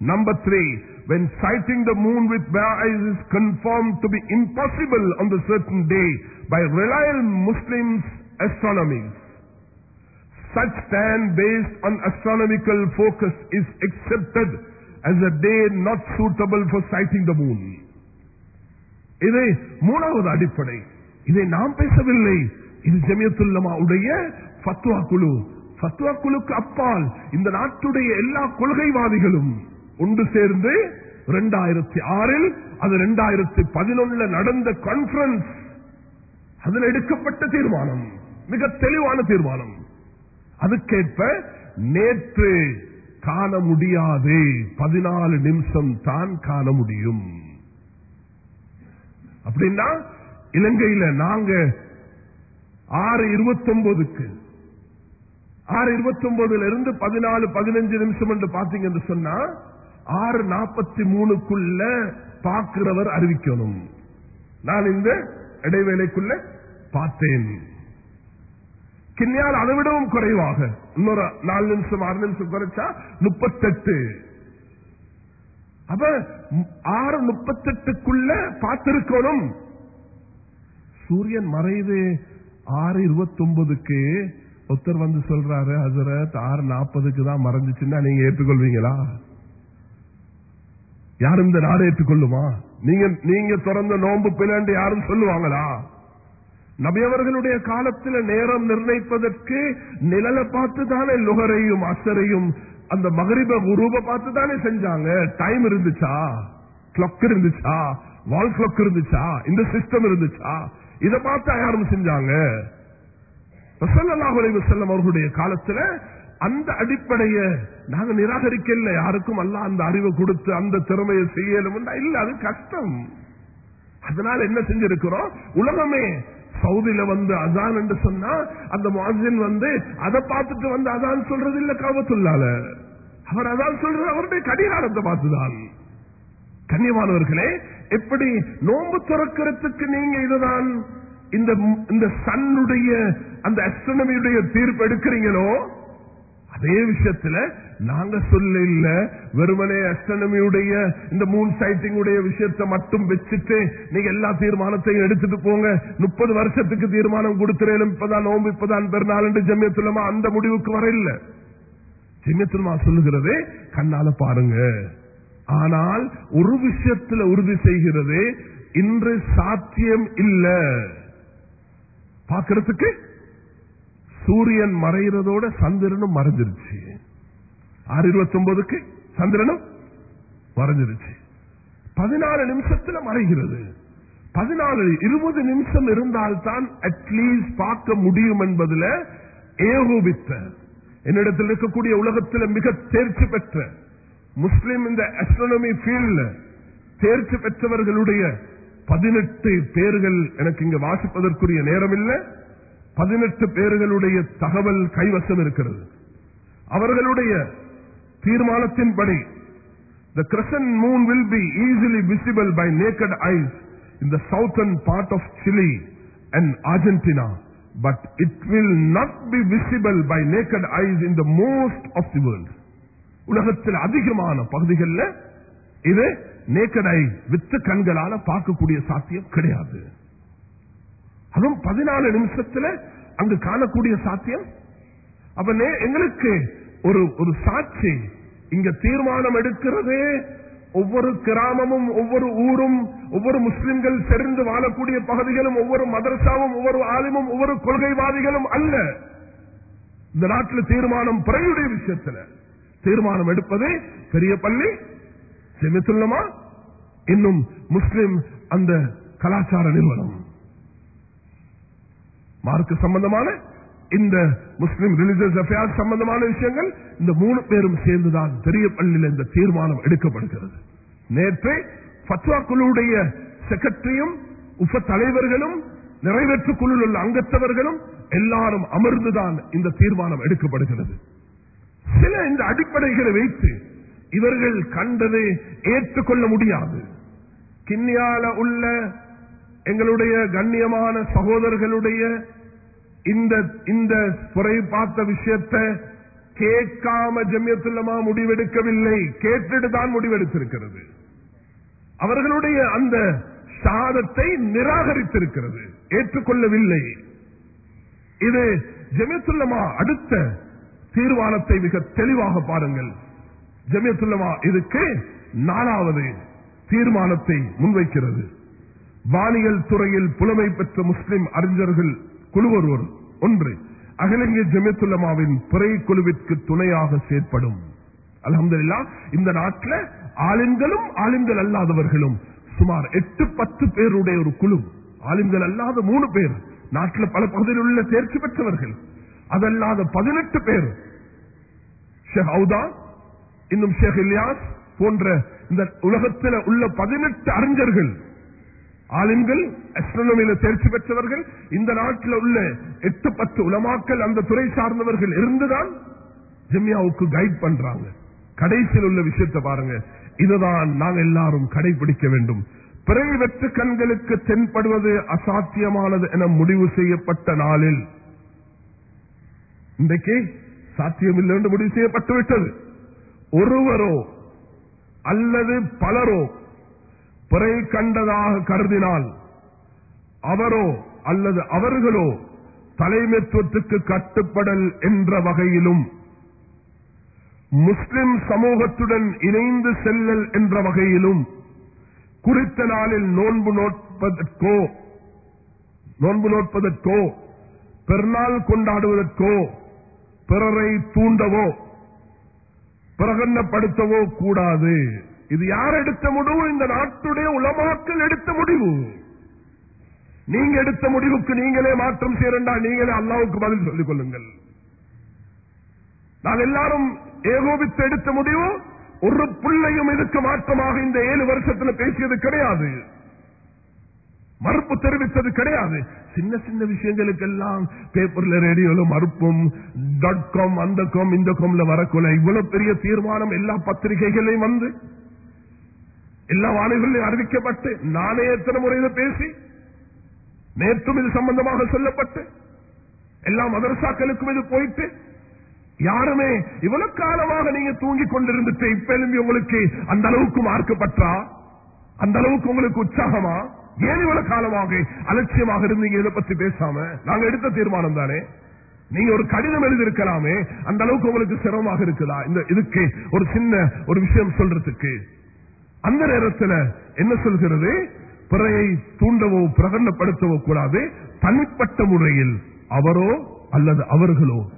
Number three, when sighting the moon with bare eyes is confirmed to be impossible on the certain day by reliable Muslims astronomies. Such stand based on astronomical focus is accepted as a day not suitable for sighting the moon. இது மூணாவது அடிப்படை இதை நாம் பேசவில்லை இது ஜமியத்துல்லமா உடைய ஃபத்வா குழு ஃபத்வா குழுக்கு அப்பால் இந்த நாட்டுடைய எல்லா கொள்கைவாதிகளும் ஒன்று சேர்ந்து இரண்டாயிரத்தி ஆறில் அது இரண்டாயிரத்தி பதினொன்னுல நடந்த கான்பரன்ஸ் அதில் எடுக்கப்பட்ட தீர்மானம் மிக தெளிவான தீர்மானம். அதுக்கேற்ப நேற்று காண முடியாது. பதினாலு நிமிஷம் தான் காண முடியும். அப்படின்னா இலங்கையில நாங்க ஆறு இருபத்தி ஒன்பதுக்கு ஆறு இருபத்தி ஒன்பதுல இருந்து பதினாலு பதினஞ்சு நிமிஷம் என்று பாத்தீங்கன்னு சொன்னா ஆறு நாற்பத்தி மூணுக்குள்ள பார்க்கிறவர் அறிவிக்கணும். நான் இந்த இடைவேளைக்குள்ள பார்த்தேன். கிண்ணியால் அதை விடவும் குறைவாக. இன்னொரு நாலு நிமிஷம் ஆறு நிமிஷம் குறைச்சா முப்பத்தெட்டு. அப்ப ஆறு முப்பத்தெட்டுக்குள்ள பார்த்திருக்கணும். சூரியன் மறைவு ஆறு இருபத்தி ஒன்பதுக்கு ஒருத்தர் வந்து சொல்றாரு ஹசரத் ஆறு நாற்பதுக்கு தான் மறைஞ்சிச்சுன்னா நீங்க ஏற்றுக்கொள்வீங்களா யாரும் இந்த நாடு ஏற்றுக்கொள்ளுமா? நீங்க நீங்க திறந்த நோன்பு பின்னாண்டு யாரும் சொல்லுவாங்களா? நபியவர்களுடைய காலத்தில் நேரம் நிர்ணயிப்பதற்கு நிழலை பார்த்து தானே லுகரையும் அசரையும் அந்த மகரிப உருவ பார்த்து தானே செஞ்சாங்க? டைம் இருந்துச்சா? கிளாக் இருந்துச்சா? வால் கிளாக் இருந்துச்சா? இந்த சிஸ்டம் இருந்துச்சா? இதை பார்த்தா யாரும் செஞ்சாங்க? அவர்களுடைய காலத்துல அந்த அடிப்படைய நாங்க நிராகரிக்கல யாருக்கும் அல்ல அந்த அறிவை கொடுத்து அந்த திறமையை செய்யலும் இல்ல அது கஷ்டம். அதனால என்ன செஞ்சிருக்கிறோம்? உலகமே சவுதியில வந்து அதான் என்று சொன்னா அந்த மாசின் வந்து அதை பார்த்துட்டு வந்து அதான் சொல்றது இல்ல காபத்துள்ளால அவர் அதான் சொல்றது அவருடைய கடிகாரத்தை பார்த்துதான். கண்ணியமானவர்களே எப்படி நோன்பு துறக்கிறதுக்கு நீங்க இதுதான் இந்த இந்த சன்னுடைய அந்த அஸ்ட்ரனமியுடைய தீர்ப்பு எடுக்கிறீங்களோ அதே விஷயத்துல நாங்க சொல்ல இல்ல வெறுமனே அஸ்ட்ரோனமியுடைய இந்த மூன் சைட்டிங் உடைய விஷயத்தை மட்டும் வச்சுட்டு நீங்க எல்லா தீர்மானத்தையும் எடுத்துட்டு போங்க. முப்பது வருஷத்துக்கு தீர்மானம் கொடுத்துறேன் இப்பதான் நோம்பு இப்பதான் பெருநாள் என்று அந்த முடிவுக்கு வர இல்ல ஜம்யத்துலமா சொல்லுகிறது கண்ணால பாருங்க. ஆனால் ஒரு விஷயத்துல உறுதி செய்கிறது இன்று சாத்தியம் இல்ல. பாக்குறதுக்கு சூரியன் மறைகிறதோட சந்திரனும் மறைஞ்சிருச்சு. ஆறு இருபத்தி ஒன்பதுக்கு சந்திரனும் மறைஞ்சிருச்சு. பதினாலு நிமிஷத்துல மறைகிறது. பதினாலு இருபது நிமிஷம் இருந்தால்தான் அட்லீஸ்ட் பார்க்க முடியும் என்பதுல ஏகோபித்த என்னிடத்தில் இருக்கக்கூடிய உலகத்தில் மிக தேர்ச்சி பெற்ற முஸ்லிம் இந்த அஸ்ட்ரோனமி ஃபீல்ட்ல தேர்ச்சி பெற்றவர்களுடைய பதினெட்டு பேர்கள் எனக்கு இங்க வாசிப்பதற்குரிய நேரம் இல்லை பதினெட்டு பேர்களுடைய தகவல் கைவசம் இருக்கிறது அவர்களுடைய தீர்மானத்தின்படி the crescent moon will be easily visible by naked eyes in the southern part of Chile and Argentina, but it will not be visible by naked eyes in the most of the world. உலகத்தில் அதிகமான பகுதிகளில் இது naked I with கண்களால பார்க்கக்கூடிய சாத்தியம் கிடையாது அதுவும் பதினாலு நிமிஷத்துல அங்கு காணக்கூடிய சாத்தியம். அப்ப எங்களுக்கு ஒரு ஒரு சாட்சி இங்க தீர்மானம் எடுக்கிறது ஒவ்வொரு கிராமமும் ஒவ்வொரு ஊரும் ஒவ்வொரு முஸ்லிம்கள் செறிந்து வாழக்கூடிய பகுதிகளும் ஒவ்வொரு மதரசாவும் ஒவ்வொரு ஆலிமும் ஒவ்வொரு கொள்கைவாதிகளும் அல்ல. இந்த நாட்டில் தீர்மானம் பிறையுடைய விஷயத்துல. தீர்மானம் எடுப்பது பெரிய பள்ளி. செமித்துள்ளமா இன்னும் முஸ்லிம் அந்த கலாச்சார நிறுவனம். மார்க்கு சம்பந்தமான இந்த முஸ்லிம் ரிலிஜியஸ் அஃபேர்ஸ் சம்பந்தமான விஷயங்கள் இந்த மூணு பேரும் சேர்ந்துதான் பெரிய பள்ளியில் இந்த தீர்மானம் எடுக்கப்படுகிறது. நேற்று பத்வா குழுவுடைய செக்ரட்டரியும் உப தலைவர்களும் நிறைவேற்று குழுவில் உள்ள அங்கத்தவர்களும் எல்லாரும் அமர்ந்துதான் இந்த தீர்மானம் எடுக்கப்படுகிறது. சில இந்த அடிப்படைகளை வைத்து இவர்கள் கண்டதை ஏற்றுக்கொள்ள முடியாது. கிண்ணியால உள்ள எங்களுடைய கண்ணியமான சகோதரர்களுடைய இந்த இந்த குறை பார்த்த விஷயத்தை கேட்காம ஜமியத்துலமா முடிவெடுக்கவில்லை. கேட்டுட்டு தான் முடிவெடுத்திருக்கிறது. அவர்களுடைய அந்த சாதத்தை நிராகரித்திருக்கிறது. ஏற்றுக்கொள்ளவில்லை. இது ஜமியத்துல்லமா அடுத்த தீர்மானத்தை மிக தெளிவாக பாருங்கள். ஜமியத்துல்லமா இதுக்கு நாலாவது தீர்மானத்தை முன்வைக்கிறது. வானியல் துறையில் புலமை பெற்ற முஸ்லிம் அறிஞர்கள் குழு ஒருவர் ஒன்று அகில இந்திய பிறை குழுவிற்கு துணையாக செயற்படும். அலமதுல்லா இந்த நாட்டில் ஆளுங்களும் ஆளுங்கள் அல்லாதவர்களும் சுமார் எட்டு பத்து பேருடைய ஒரு குழு. ஆளுங்கள் அல்லாத மூணு பேர். நாட்டில் பல பகுதியில் உள்ள தேர்ச்சி பெற்றவர்கள். அதல்லாத பதினெட்டு பேர். ஷேக் ஹவுதா இன்னும் ஷேக் இலியாஸ் போன்ற இந்த உலகத்தில் உள்ள பதினெட்டு அறிஞர்கள் ஆளுங்கள் அஸ்ட்ரோனமியில தேர்ச்சி பெற்றவர்கள் இந்த நாட்டில் உள்ள எட்டு பத்து உலமாக்கள் அந்த துறை சார்ந்தவர்கள் இருந்துதான் ஜெமியாவுக்கு கைட் பண்றாங்க. கடைசியில் உள்ள விஷயத்தை பாருங்க. இதுதான் நாங்க எல்லாரும் கடைபிடிக்க வேண்டும். பிறை வெற்று கண்களுக்கு தென்படுவது அசாத்தியமானது என முடிவு செய்யப்பட்ட நாளில் இன்றைக்கு சாத்தியமில்லை என்று முடிவு செய்யப்பட்டு விட்டது ஒருவரோ அல்லது பலரோ பிறை கண்டதாக கருதினால் அவரோ அல்லது அவர்களோ தலைமைத்துவத்துக்கு கட்டுப்படல் என்ற வகையிலும் முஸ்லிம் சமூகத்துடன் இணைந்து செல்லல் என்ற வகையிலும் குறித்த நாளில் நோன்பு நோட்பதற்கோ நோன்பு நோட்பதற்கோ பெருநாள் கொண்டாடுவதற்கோ பிறரை தூண்டவோ பிரகடனப்படுத்தவோ கூடாது. இது யார் எடுத்த முடிவு? இந்த நாட்டுடைய உலமாக்கள் எடுத்த முடிவு. நீங்க எடுத்த முடிவுக்கு நீங்களே மாற்றம் செய்யறா நீங்களே அல்லாவுக்கு பதில் சொல்லிக் கொள்ளுங்கள். நான் எல்லாரும் ஏகோபித்து எடுத்த முடிவு ஒரு பிள்ளையும் இதுக்கு மாற்றமாக இந்த ஏழு வருஷத்துல பேசியது கிடையாது. மறுப்பு தெரிவித்தது கிடையாது. சின்ன சின்ன விஷயங்களுக்கு எல்லாம் பேப்பர்ல ரேடியோல மறுப்பும் டாட் காம் அந்த காம் இந்த காம்ல வரக்குள்ள இவ்வளவு பெரிய தீர்மானம் எல்லா பத்திரிகைகளையும் வந்து. எல்லா வானிலைகளையும் அறிவிக்கப்பட்டு நானே எத்தனை முறையில் பேசி நேற்றும் இது சம்பந்தமாக சொல்லப்பட்டு எல்லா மதரசாக்களுக்கும் இது போயிட்டு யாருமே இவ்வளவு காலமாக நீங்க தூங்கிக் கொண்டிருந்துட்டு இப்ப எழும்பி உங்களுக்கு அந்த அளவுக்கு மார்க்கப்பட்டா? அந்த அளவுக்கு உங்களுக்கு உற்சாகமா? ஏன் இவ்வளவு காலமாக அலட்சியமாக இருந்தீங்க இதை பத்தி பேசாம? நாங்க எடுத்த தீர்மானம் தானே? நீங்க ஒரு கடிதம் எழுதியிருக்கலாமே அந்த அளவுக்கு உங்களுக்கு சிரமமாக இருக்குதா? இந்த இதுக்கு ஒரு சின்ன ஒரு விஷயம் சொல்றதுக்கு. அந்த நேரத்தில் என்ன சொல்கிறது? பிறையை தூண்டவோ பிரகடனப்படுத்தவோ கூடாது. தனிப்பட்ட முறையில் அவரோ அல்லது அவர்களோ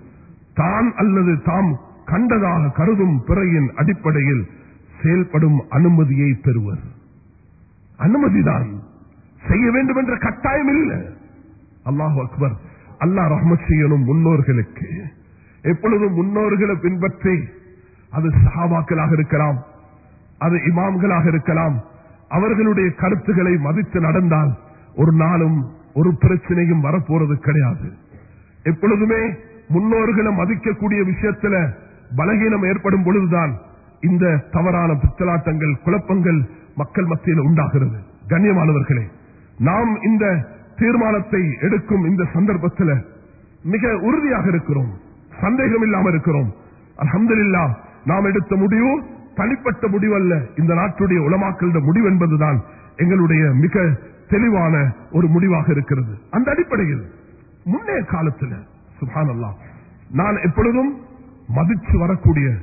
தான் அல்லது தாம் கண்டதாக கருதும் பிறையின் அடிப்படையில் செயல்படும் அனுமதியை பெறுவர். அனுமதிதான். செய்ய வேண்டும் என்ற கட்டாயம் இல்லை. அல்லாஹ் அக்பர். அல்லாஹ் ரஹ்மத் செய்யணும் முன்னோர்களுக்கு. எப்பொழுதும் முன்னோர்களை பின்பற்றி அது சகாபாக்களாக இருக்கலாம் அது இமாம்களாக இருக்கலாம். அவர்களுடைய கருத்துக்களை மதித்து நடந்தால் ஒரு நாளும் ஒரு பிரச்சனையும் வரப்போறது கிடையாது. எப்பொழுதுமே முன்னோர்களை மதிக்கக்கூடிய விஷயத்துல பலகீனம் ஏற்படும் பொழுதுதான் இந்த தவறான பித்தலாட்டங்கள் குழப்பங்கள் மக்கள் மத்தியில் உண்டாகிறது. கண்ணியமானவர்களே நாம் இந்த தீர்மானத்தை எடுக்கும் இந்த சந்தர்ப்பத்தில் மிக உறுதியாக இருக்கிறோம். சந்தேகம் இல்லாமல் இருக்கிறோம். அலமதுல்லா நாம் எடுத்த முடிவு தனிப்பட்ட முடிவல்ல. இந்த நாட்டுடைய உலமாக்கள முடிவு என்பதுதான் எங்களுடைய மிக தெளிவான ஒரு முடிவாக இருக்கிறது. அந்த அடிப்படையில் முன்னே காலத்தில் சுபானல்லா நான் எப்பொழுதும் மதிச்சு வரக்கூடிய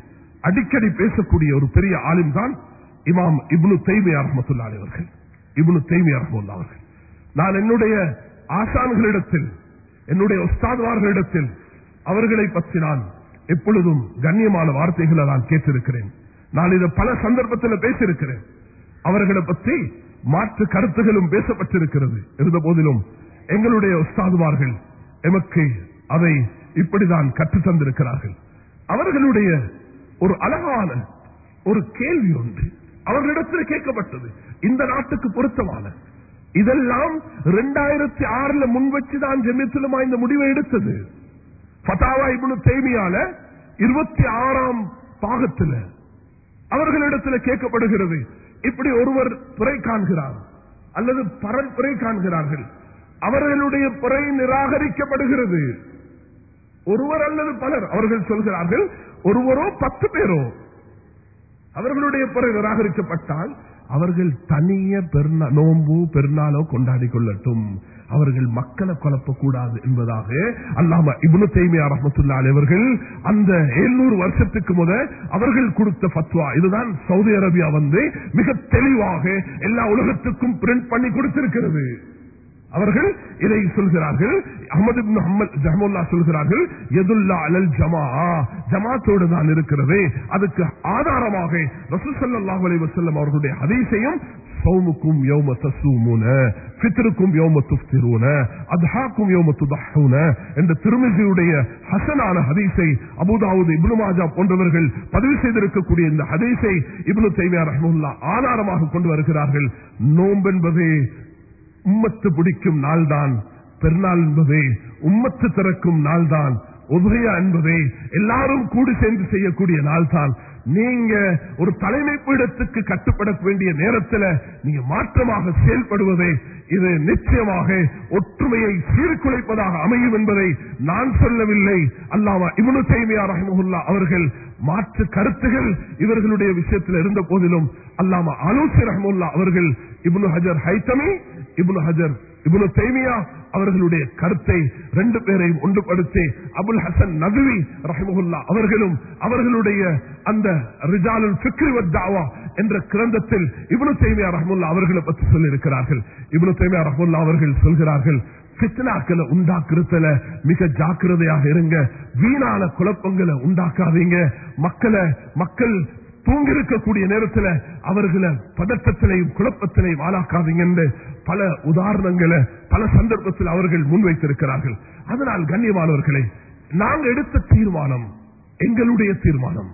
அடிக்கடி பேசக்கூடிய ஒரு பெரிய ஆலிம் தான் இமாம் இப்னு தைமியா ரஹமத்துல்லா அவர்கள். இப்னு தைமியா ரஹமுல்லா அவர்கள். நான் என்னுடைய ஆசான்களிடத்தில் என்னுடைய உஸ்தாதுவார்களிடத்தில் அவர்களை பற்றி நான் எப்பொழுதும் கண்ணியமான வார்த்தைகளை நான் கேட்டிருக்கிறேன். நான் இதை பல சந்தர்ப்பத்தில் பேசியிருக்கிறேன். அவர்களை பற்றி மாற்று கருத்துகளும் பேசப்பட்டிருக்கிறது. இருந்த போதிலும் எங்களுடைய உஸ்தாதுமார்கள் எமக்கு அதை இப்படிதான் கற்றுத் தந்திருக்கிறார்கள். அவர்களுடைய ஒரு அழகான ஒரு கேள்வி ஒன்று அவர்களிடத்தில் கேட்கப்பட்டது. இந்த நாட்டுக்கு பொருத்தமான இதெல்லாம் இரண்டாயிரத்தி ஆறுல முன் வச்சுதான் ஜெமித்துலமா இந்த முடிவை எடுத்தது. பதாவா இபுனு தேமியால இருபத்தி ஆறாம் பாகத்தில் அவர்களிடத்தில் கேட்கப்படுகிறது. இப்படி ஒருவர் பிறை காண்கிறார். அல்லது பரப்புரை காண்கிறார்கள். அவர்களுடைய பிறை நிராகரிக்கப்படுகிறது. ஒருவர் அல்லது பலர் அவர்கள் சொல்கிறார்கள் ஒருவரோ பத்து பேரோ அவர்களுடைய பிறை நிராகரிக்கப்பட்டால் அவர்கள் தனிய பெருநா நோம்பு பெருநாளோ கொண்டாடி கொள்ளட்டும். அவர்கள் மக்களை குழப்பக்கூடாது என்பதாக அல்லாம இப்னு தைமியா ரஹமத்துல்லா அவர்கள் அந்த எழுநூறு வருஷத்துக்கு முத அவர்கள் கொடுத்த பத்வா இதுதான் சவுதி அரேபியா வந்து மிக தெளிவாக எல்லா உலகத்துக்கும் பிரிண்ட் பண்ணி கொடுத்திருக்கிறது. அவர்கள் இதை சொல்கிறார்கள். அகமது ஜஹமுல்லா சொல்கிறார்கள் எதுல்லா அலல் ஜமா ஜமாத்தோடு தான் இருக்கிறது. அதுக்கு ஆதாரமாக ரசூசல்லாஹ் அலி வசல்லம் அவர்களுடைய அதிசயம் சௌமுக்கும் யோம தசூமுன ஃபித்ருக்கும் யோம துப்திருன அத்ஹாக்கும் யோம துதஹூன என்ற திருமிசியுடைய ஹசனான ஹதீஸை அபுதாவுது இப்னு மாஜா போன்றவர்கள் பதிவு செய்திருக்கக்கூடிய இந்த ஹதீஸை இப்னு தைமியா ரஹமுல்லா ஆதாரமாக கொண்டு வருகிறார்கள். நோம்பென்பது உம்மத்து பிடிக்கும் நாள்தான். பெருநாள் என்பதே உம்மத்து திறக்கும் நாள்தான். உதயா என்பதே எல்லாரும் கூடி சேர்ந்து செய்யக்கூடிய நாள் தான் நீங்க ஒரு தலைமை பீடத்துக்கு கட்டுப்பட வேண்டிய நேரத்தில் நீங்க மாற்றமாக செயல்படுவதே இது நிச்சயமாக ஒற்றுமையை சீர்குலைப்பதாக அமையும் என்பதை நான் சொல்லவில்லை. அல்லாமா இவனு தைமியா ரஹமுல்லா அவர்கள் மாற்று கருத்துகள் இவர்களுடைய விஷயத்தில் இருந்த போதிலும் அல்லாமா அலூசி ரஹமுல்லா அவர்கள் இப்னு ஹஜர் ஹைத்தமி இபுல் ஹஜர் இபுல் தைமியா அவர்களுடைய கருத்தை ரெண்டு பேரையும் ஒன்றுபடுத்தி அபுல் ஹசன் நதுவி ரஹமுல்லா அவர்களும் அவர்களுடைய அந்த ரிஜாலுல் ஃபிக்ரி என்ற கிரந்தத்தில் இபுல் தைமியா ரஹமுல்லா அவர்களை பற்றி சொல்லியிருக்கிறார்கள். இபுல் தைமியா ரஹமுல்லா அவர்கள் சொல்கிறார்கள் பித்னாக்களை உண்டாக்குறதுல மிக ஜாக்கிரதையாக இருங்க. வீணான குழப்பங்களை உண்டாக்காதீங்க. மக்களை மக்கள் தூங்கிருக்கக்கூடிய நேரத்தில் அவர்களை பதட்டத்திலையும் குழப்பத்திலையும் ஆளாக்காதீங்க என்று பல உதாரணங்களை பல சந்தர்ப்பத்தில் அவர்கள் முன்வைத்திருக்கிறார்கள். அதனால் கண்ணியமானவர்களே நாங்க எடுத்த தீர்மானம் எங்களுடைய தீர்மானம்.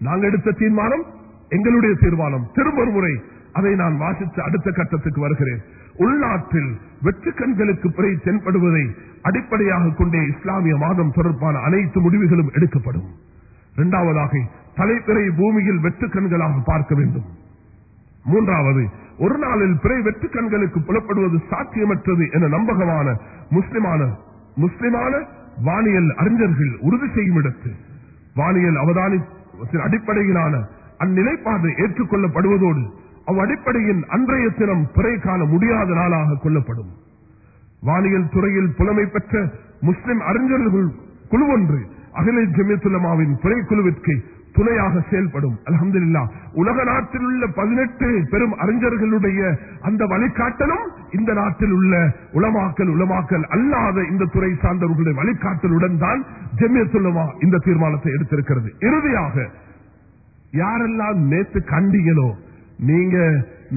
நாங்க எடுத்த தீர்மானம் எங்களுடைய தீர்மானம். திரும்ப முறை அதை நான் வாசித்து அடுத்த கட்டத்துக்கு வருகிறேன். உள்நாட்டில் வெற்று கண்களுக்கு பிறை தென்படுவதை அடிப்படையாக கொண்டே இஸ்லாமிய மாதம் தொடர்பான அனைத்து முடிவுகளும் எடுக்கப்படும். இரண்டாவதாக தலைப்பிறை பூமியில் வெற்று கண்களாக பார்க்க வேண்டும். மூன்றாவது ஒரு நாளில் பிறை வெற்று கண்களுக்கு புலப்படுவது சாத்தியமற்றது என நம்பகமான முஸ்லிமான முஸ்லிமான வானியல் அறிஞர்கள் உறுதி செய்யும் இடத்து வானியல் அவதானத்தின் அடிப்படையிலான அந்நிலைப்பாடு ஏற்றுக்கொள்ளப்படுவதோடு அவ் அடிப்படையின் அன்றைய தினம் பிறை காண முடியாத நாளாக கொள்ளப்படும். வானியல் துறையில் புலமை பெற்ற முஸ்லிம் அறிஞர்கள் குழு ஒன்று அகில ஜமியத்துலமாவின் பிறை குழுவிற்கு துணையாக செயல்படும். அலமதுல்லா உலக நாட்டில் உள்ள பதினெட்டு பெரும் அறிஞர்களுடைய அந்த வழிகாட்டலும் இந்த நாட்டில் உள்ள உளமாக்கல் உளமாக்கல் அல்லாத இந்த துறை சார்ந்தவர்களுடைய வழிகாட்டலுடன் தான் ஜெமியத்துலமா இந்த தீர்மானத்தை எடுத்திருக்கிறது. இறுதியாக யாரெல்லாம் நேத்து கண்டீங்களோ நீங்க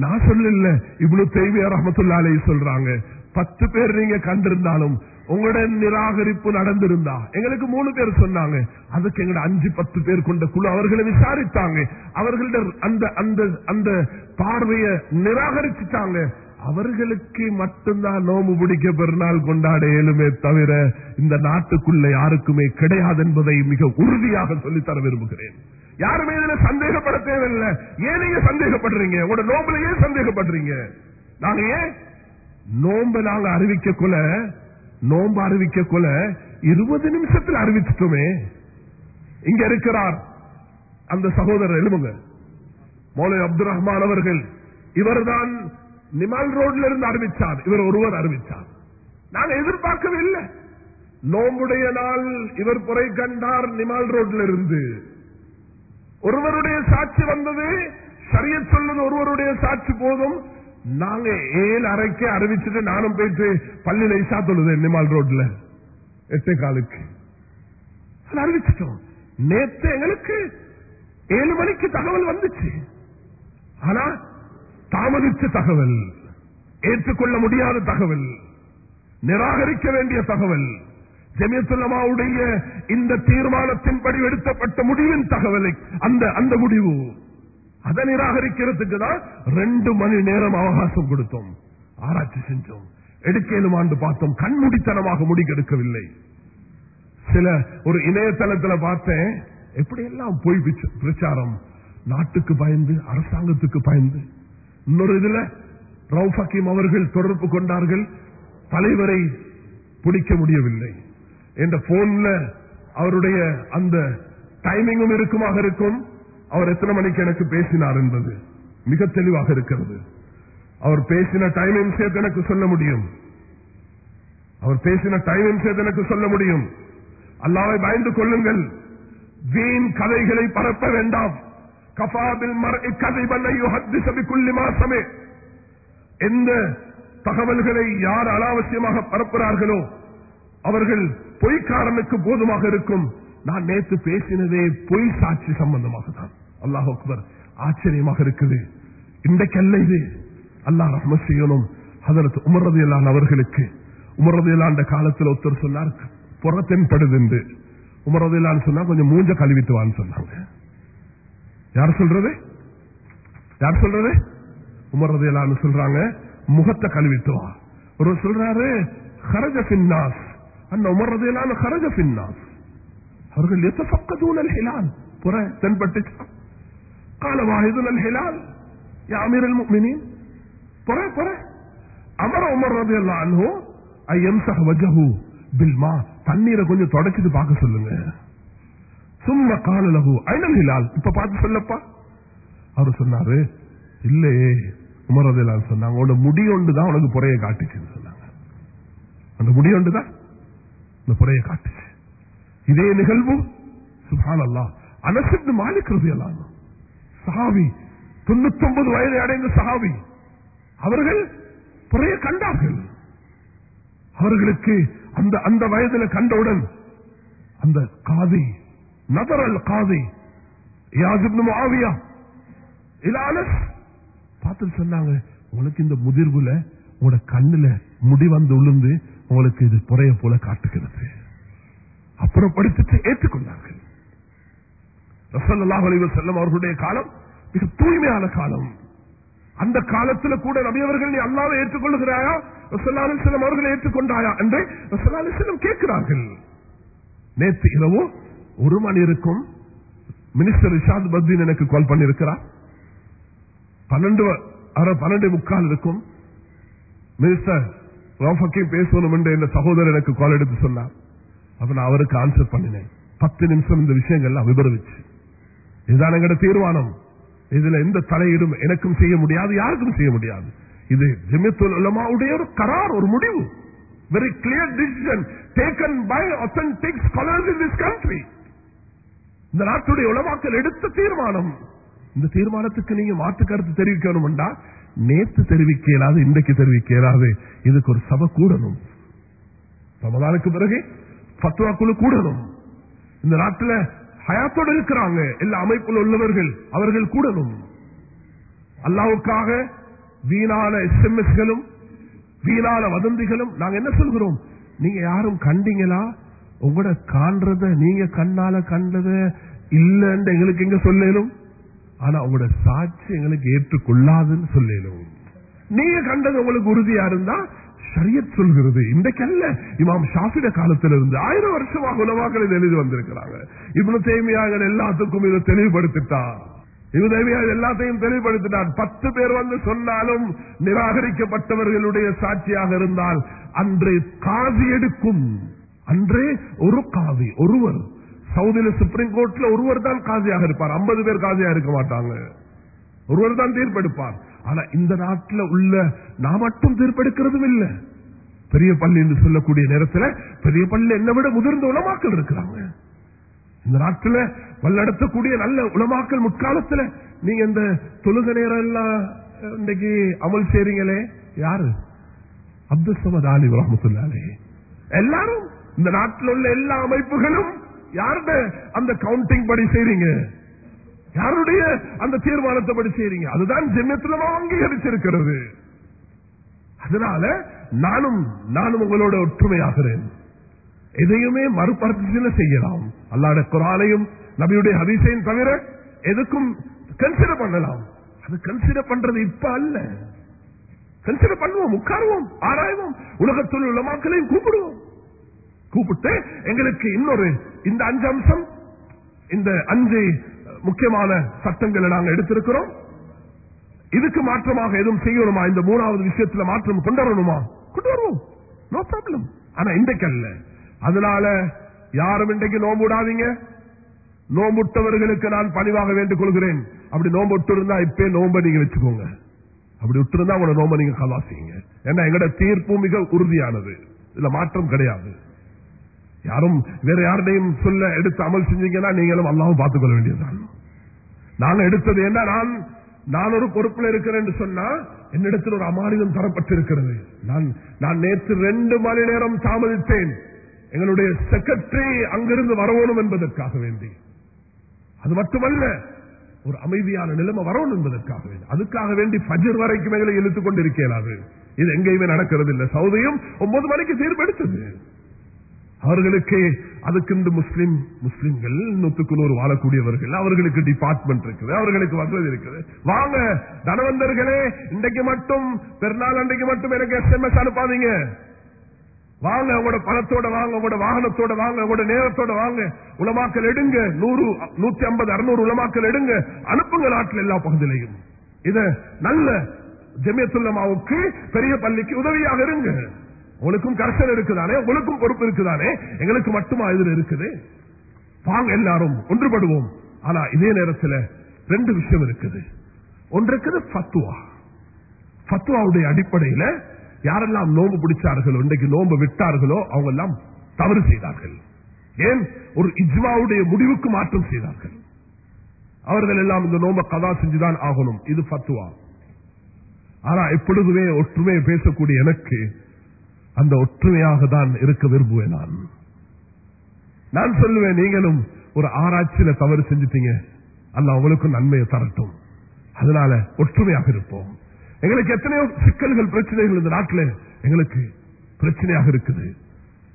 நான் சொல்லல இவ்வளவு தேவையா ரஹமத்துல்லாலே சொல்றாங்க. பத்து பேர் நீங்க கண்டிருந்தாலும் உங்களோட நிராகரிப்பு நடந்திருந்தா எங்களுக்கு மூணு பேர் சொன்னாங்க அதுக்கு எங்க அஞ்சு பத்து பேர் கொண்ட குழு அவர்களை விசாரித்தாங்க. அவர்களோட அந்த அந்த அந்த பார்வைய நிராகரிச்சுட்டாங்க. அவர்களுக்கு மட்டும்தான் நோம்பு பிடிக்க பெருநாள் கொண்டாட இயலுமே தவிர இந்த நாட்டுக்குள்ள யாருக்குமே கிடையாது என்பதை மிக உறுதியாக சொல்லித்தர விரும்புகிறேன். யாருமே இதுல சந்தேகப்பட தேவையில்லை. ஏன் நீங்க சந்தேகப்படுறீங்க? உங்களோட நோம்புல ஏன் சந்தேகப்படுறீங்க? நாங்க ஏன் நோம்பு நாங்க அறிவிக்க கொல நோம்பு அறிவிக்க கொல இருபது நிமிஷத்தில் அறிவிச்சிட்டோமே. இங்க இருக்கிறார் அந்த சகோதரர் எழுமுங்க மௌலை அப்துல் ரஹ்மான் அவர்கள் இவர்தான் நிமால் ரோட்ல இருந்து அறிவிச்சார். இவர் ஒருவர் அறிவிச்சார். நான் எதிர்பார்க்கவே இல்லை. நோம்புடைய நாள் இவர் குறை கண்டார் நிமால் ரோட்ல இருந்து. ஒருவருடைய சாட்சி வந்தது சரிய சொல்வது ஒருவருடைய சாட்சி போதும். நாங்க ஏழு அரைக்கு அறிவிச்சுட்டு நானும் போயிட்டு பள்ளியில இசா தொழுது நிமால் ரோட்ல. எட்டே காலுக்கு. அறிவிச்சிட்டோம். நேத்து எங்களுக்கு ஏழு மணிக்கு தகவல் வந்துச்சு. ஆனா தாமதிச்ச தகவல் ஏற்றுக்கொள்ள முடியாத தகவல் நிராகரிக்க வேண்டிய தகவல் ஜெமியத்துல்லமாவுடைய இந்த தீர்மானத்தின்படி எடுக்கப்பட்ட முடிவின் தகவலை அந்த அந்த முடிவு அதை நிராகரிக்கிறதுக்கு தான் ரெண்டு மணி நேரம் அவகாசம் கொடுத்தோம். ஆராய்ச்சி செஞ்சோம். எடுக்கலும் ஆண்டு பார்த்தோம். கண்முடித்தனமாக முடிக்கெடுக்கவில்லை. சில ஒரு இணையதளத்துல பார்த்தேன். எப்படி எல்லாம் போய் பிரச்சாரம்? நாட்டுக்கு பயந்து அரசாங்கத்துக்கு பயந்து. இன்னொரு இதுல ரவுஃபக்கீம் அவர்கள் தொடர்பு கொண்டார்கள். தலைவரை பிடிக்க முடியவில்லை. என்ற போன்ல அவருடைய அந்த டைமிங்கும் இருக்குமாக இருக்கும். அவர் எத்தனை மணிக்கு எனக்கு பேசினார் என்பது மிக தெளிவாக இருக்கிறது. அவர் பேசின டைமிங் சேர்த்து எனக்கு சொல்ல முடியும். அவர் பேசின டைமிங் சேர்த்து எனக்கு சொல்ல முடியும். அல்லாவை பயந்து கொள்ளுங்கள். வீண் கதைகளை பரப்ப வேண்டாம். கபாபில் கதை பண்ணி மாசமே எந்த தகவல்களை யார் அனாவசியமாக பரப்புகிறார்களோ அவர்கள் பொய்க்காரனுக்கு போதுமாக இருக்கும். நான் நேற்று பேசினதே பொய் சாட்சி சம்பந்தமாக தான் அல்லாஹ் அக்பர் ஆச்சரியமாக இருக்குது. இன்றைக்கல்ல இது. அல்லாஹ் ரஹ்ம செய்யணும். அதற்கு உமர்றது எல்லாம் அவர்களுக்கு. உமர்றது எல்லாம் காலத்தில் ஒருத்தர் சொன்னார் புறத்தென்படுது என்று உமர்றது எல்லாம் சொன்னா கொஞ்சம் மூஞ்ச கழுவிட்டு வான்னு சொன்னாங்க. யார் சொல்றது? யார் சொல்றது? உமர்றது எல்லாம் சொல்றாங்க முகத்தை கழுவிட்டு வா. ஒரு சொல்றாரு ஹரஜ பின்னாஸ் அந்த உமர்றது எல்லாம் ஹரஜ பின்னாஸ் அவர்கள் எத்தபக்கதூன் அல் ஹிலால் புற தென்பட்டு. கால வாஹிதுல் அல் ஹிலால் யாமீர் அல் முக்மினின் புற. புற அமர உமர் ரபி அல்லா அன்ஹோ ஐயம்சஹ பில்மா தண்ணீரை கொஞ்சம் தொடச்சிட்டு பார்க்க சொல்லுங்க. சும்மா காலலகு ஐநல் ஹிலால் இப்ப பார்த்து சொல்லப்பா. அவர் சொன்னாரு இல்லையே. உமர் சொன்னாங்க உனக்கு முடியொண்டுதான் உனக்கு புறைய காட்டுச்சுன்னு சொன்னாங்க. அந்த முடியொண்டுதான் ஒன்றுதான்? இந்த புறைய காட்டுச்சு. இதே நிகழ்வு சுபான் அல்லா மாலிக்கிறது மாலிக் ரதியல்லாஹு தொண்ணூத்தி ஒன்பது வயதை அடைந்த சஹாவி அவர்கள் பிறைய கண்டார்கள். அவர்களுக்கு அந்த அந்த வயதில் கண்டவுடன் அந்த காதி நபரல் காதி யாசிப்னு ஆவியா இலானஸ் பார்த்து சொன்னாங்க உங்களுக்கு இந்த முதிர்வுல உங்களோட கண்ணுல முடி வந்து உளுந்து உங்களுக்கு இது புறைய போல காட்டுகிறது. அப்புறப்படுத்திட்டு ஏற்றுக்கொண்டார்கள். ரசல்லாஹ் அலைவர் செல்லம் அவர்களுடைய காலம் மிக தூய்மையான காலம். அந்த காலத்துல கூட நபியவர்கள் நீ அல்லாவை ஏற்றுக்கொள்கிறாயா ரசல்லா அலிஸ்லம் அவர்களை ஏற்றுக்கொண்டாயா என்று ரசல்லா அலிஸ்லம் கேட்கிறார்கள். நேற்று இரவு ஒரு மணி இருக்கும் மினிஸ்டர் ரிஷாத் பத்தீன் எனக்கு கால் பண்ணிருக்கிறார் பன்னெண்டு அரை பன்னெண்டு முக்கால் இருக்கும். மினிஸ்டர் ராஃபக்கையும் பேசணும் என்று என் சகோதரர் எனக்கு கால் எடுத்து சொன்னார். அப்ப நான் அவருக்கு ஆன்சர் பண்ணினேன். பத்து நிமிஷம் இந்த விஷயங்கள்லாம் விபரவிச்சு இதுதான் எங்கட தீர்மானம். இதுல எந்த தலையீடும் எனக்கும் செய்ய முடியாது யாருக்கும் செய்ய முடியாது. இது ஜெமித்துல் உலமாவுடைய ஒரு கரார் ஒரு முடிவு. Very clear decision taken by authentic scholars in this country இந்த நாட்டுடைய உலமாக்கள் எடுத்த தீர்மானம். இந்த தீர்மானத்துக்கு நீங்க மாற்று கருத்து தெரிவிக்கணும்டா. நேற்று தெரிவிக்க இயலாது இன்றைக்கு தெரிவிக்க இயலாது. இதுக்கு ஒரு சபை கூடணும். ரமதானுக்கு பிறகு பத்துவா குழு கூடணும். இந்த நாட்டில் ஹயாத்தோடு இருக்கிறாங்க. எல்லா அமைப்பில் உள்ளவர்கள் அவர்கள் கூடணும். அல்லாவுக்காக வீணான எஸ்எம்எஸ்களும் வீணான வதந்திகளும் நாங்க என்ன சொல்கிறோம்? நீங்க யாரும் கண்டீங்களா? உங்களோட காண்றத நீங்க கண்ணால கண்டத இல்லன்னு எங்களுக்கு எங்க சொல்லலும் ஆனா உங்களோட சாட்சி எங்களுக்கு ஏற்றுக்கொள்ளாதுன்னு சொல்லலும். நீங்க கண்டது உங்களுக்கு உறுதியா இருந்தா சரிய சொல்கிறது. இன்றைக்கு அல்ல இமாம் ஷாஃபிட காலத்திலிருந்து ஆயிரம் வருஷமாக உலமாக்கள் இதை எழுதி வந்திருக்கிறாங்க. இவ்வளவு தேவையாக எல்லாத்துக்கும் இதை தெளிவுபடுத்திட்டா இவதேவியா எல்லாத்தையும் தெளிவுபடுத்தினார் பத்து பேர் வந்து சொன்னாலும் நிராகரிக்கப்பட்டவர்களுடைய சாட்சியாக இருந்தால் அன்றே காதி எடுக்கும். அன்றே ஒரு காதி ஒருவர். சவுதியில சுப்ரீம் கோர்ட்ல ஒருவர் தான் காதியாக இருப்பார். ஐம்பது பேர் காதியா இருக்க மாட்டாங்க. ஒருவர் தான் தீர்ப்பெடுப்பார். ஆனா இந்த நாட்டில் உள்ள நான் மட்டும் தீர்ப்பெடுக்கிறதும் இல்லை. பெரிய பள்ளி என்று சொல்லக்கூடிய நேரத்தில் பெரிய பள்ளி என்னை விட முதிர்ந்த உலமாக்கள் இருக்கிறாங்க. இந்த நாட்டில் வல்லடத்தக்கூடிய நல்ல உலமாக்கள் முற்காலத்துல நீங்க இந்த தொழுக நேரம் எல்லாம் இன்னைக்கு அமல் செய்றீங்களே? யாரு? அப்துல் சமத் அலி ரஹமத்துல்லாலே. எல்லாரும் இந்த நாட்டில் உள்ள எல்லா அமைப்புகளும் யாருட அந்த கவுண்டிங் படி செய்றீங்க? யாருடைய அந்த தீர்மானத்தை படி செய்றீங்க? அதுதான் ஜென்மத்தில் அங்கீகரிச்சிருக்கிறது அதனால நானும் நானும் உங்களோட ஒற்றுமையாகிறேன். எதையுமே மறுபரிசீலனை செய்யலாம். அல்லாட குரானையும் நபியுடைய ஹதீஸையும் தவிர எதுக்கும் கன்சிடர் பண்ணலாம். அது கன்சிடர் பண்றது இப்ப அல்ல. கன்சிடர் பண்ணுவோம் உட்காருவோம் ஆராய்வோம். உலகத்தில் உள்ள மக்களையும் கூப்பிடுவோம். கூப்பிட்டு எங்களுக்கு இன்னொரு இந்த அஞ்சு அம்சம் இந்த அஞ்சு முக்கியமான சட்டங்களை நாங்க எடுத்திருக்கிறோம். இதுக்கு மாற்றமாக எதுவும் செய்யணுமா? இந்த மூணாவது விஷயத்துல மாற்றம் கொண்டு வரணுமா? கொண்டு வருவோம். நோ ப்ராப்ளம் ஆனா இன்றைக்கு அல்ல. அதனால யாரும் இன்றைக்கு நோம்பு விடாதீங்க நோம்புட்டவர்களுக்கு நான் பணிவாக வேண்டுக் கொள்கிறேன். அப்படி நோம்பு விட்டு இருந்தா இப்பே நோம்ப நீங்க வச்சுக்கோங்க. அப்படி விட்டு இருந்தா உங்களோட நோம்ப நீங்க கலாசிங்க ஏன்னா எங்களோட தீர்ப்பு மிக உறுதியானது. இதுல மாற்றம் கிடையாது. யாரும் வேற யாருடையும் சொல்ல எடுத்து அமல் செஞ்சீங்கன்னா நீங்களும் அல்லாவும் பார்த்துக் கொள்ள வேண்டியதுதான். நான் எடுத்தது என்ன? நான் நான் ஒரு பொறுப்பில் இருக்கிறேன் என்று சொன்னா என்னிடத்தில் ஒரு அமானிதம் தரப்பட்டிருக்கிறது. நான் நான் நேற்று ரெண்டு மணி நேரம் தாமதித்தேன். எங்களுடைய செக்ரட்டரி அங்கிருந்து வரணும் என்பதற்காக வேண்டி. அது மட்டுமல்ல ஒரு அமைதியான நிலைமை வரணும் என்பதற்காக வேண்டி. அதுக்காக வேண்டி பஜர் வரைக்கும் எங்களை இழுத்துக் கொண்டிருக்கிறாது இது எங்கேயுமே நடக்கிறது இல்லை சவுதியும் ஒன்பது மணிக்கு தீர்ப்பு எடுத்தது அவர்களுக்கு அதுக்கு இந்த முஸ்லிம் முஸ்லிம்கள் நூத்துக்கு நூறு வாழக்கூடியவர்கள். அவர்களுக்கு டிபார்ட்மெண்ட் இருக்குது அவர்களுக்கு வசதி இருக்குது. வாங்க தனவந்தர்களே இன்றைக்கு மட்டும் பெருநாள் அன்றைக்கு மட்டும் எனக்கு எஸ்எம்எஸ் அனுப்பாதீங்க. வாங்க உங்களோட பணத்தோட வாங்க உங்களோட வாகனத்தோட வாங்க உங்களோட நேரத்தோட வாங்க. உலமாக்கல் எடுங்க நூறு நூத்தி ஐம்பது அறுநூறு உலமாக்கல் எடுங்க. அனுப்புங்க நாட்டில் எல்லா பகுதியிலையும். இத நல்ல ஜெமியத்துல்லமாவுக்கு பெரிய பள்ளிக்கு உதவியாக இருங்க. உங்களுக்கும் கர்சன் இருக்குதானே? உங்களுக்கும் பொறுப்பு இருக்குதானே? எங்களுக்கு மட்டுமா இதுல இருக்குது? வாங்க எல்லாரும் ஒன்றுபடுவோம். ஆனா இதே நேரத்தில் ரெண்டு விஷயம் இருக்குது. ஒன்று இருக்குது பத்துவா பத்துவாவுடைய அடிப்படையில் யாரெல்லாம் நோம்பு பிடிச்சார்களோ இன்றைக்கு நோம்பு விட்டார்களோ அவங்க எல்லாம் தவறு செய்தார்கள். ஏன்? ஒரு இஜ்மாவுடைய முடிவுக்கு மாற்றம் செய்தார்கள். அவர்கள் எல்லாம் இந்த நோம்ப கதா செஞ்சுதான் ஆகணும். இது பத்துவா ஆனா எப்பொழுதுமே ஒற்றுமையை பேசக்கூடிய எனக்கு அந்த ஒற்றுமையாக தான் இருக்க விரும்புவேன் நான். நான் சொல்லுவேன் நீங்களும் ஒரு ஆராய்ச்சியில தவறு செஞ்சுட்டீங்க. அல்ல அவங்களுக்கும் நன்மையை தரட்டும். அதனால ஒற்றுமையாக இருப்போம். எங்களுக்கு எத்தனையோ சிக்கல்கள் பிரச்சனைகள் இந்த நாட்டில் எங்களுக்கு பிரச்சனையாக இருக்குது.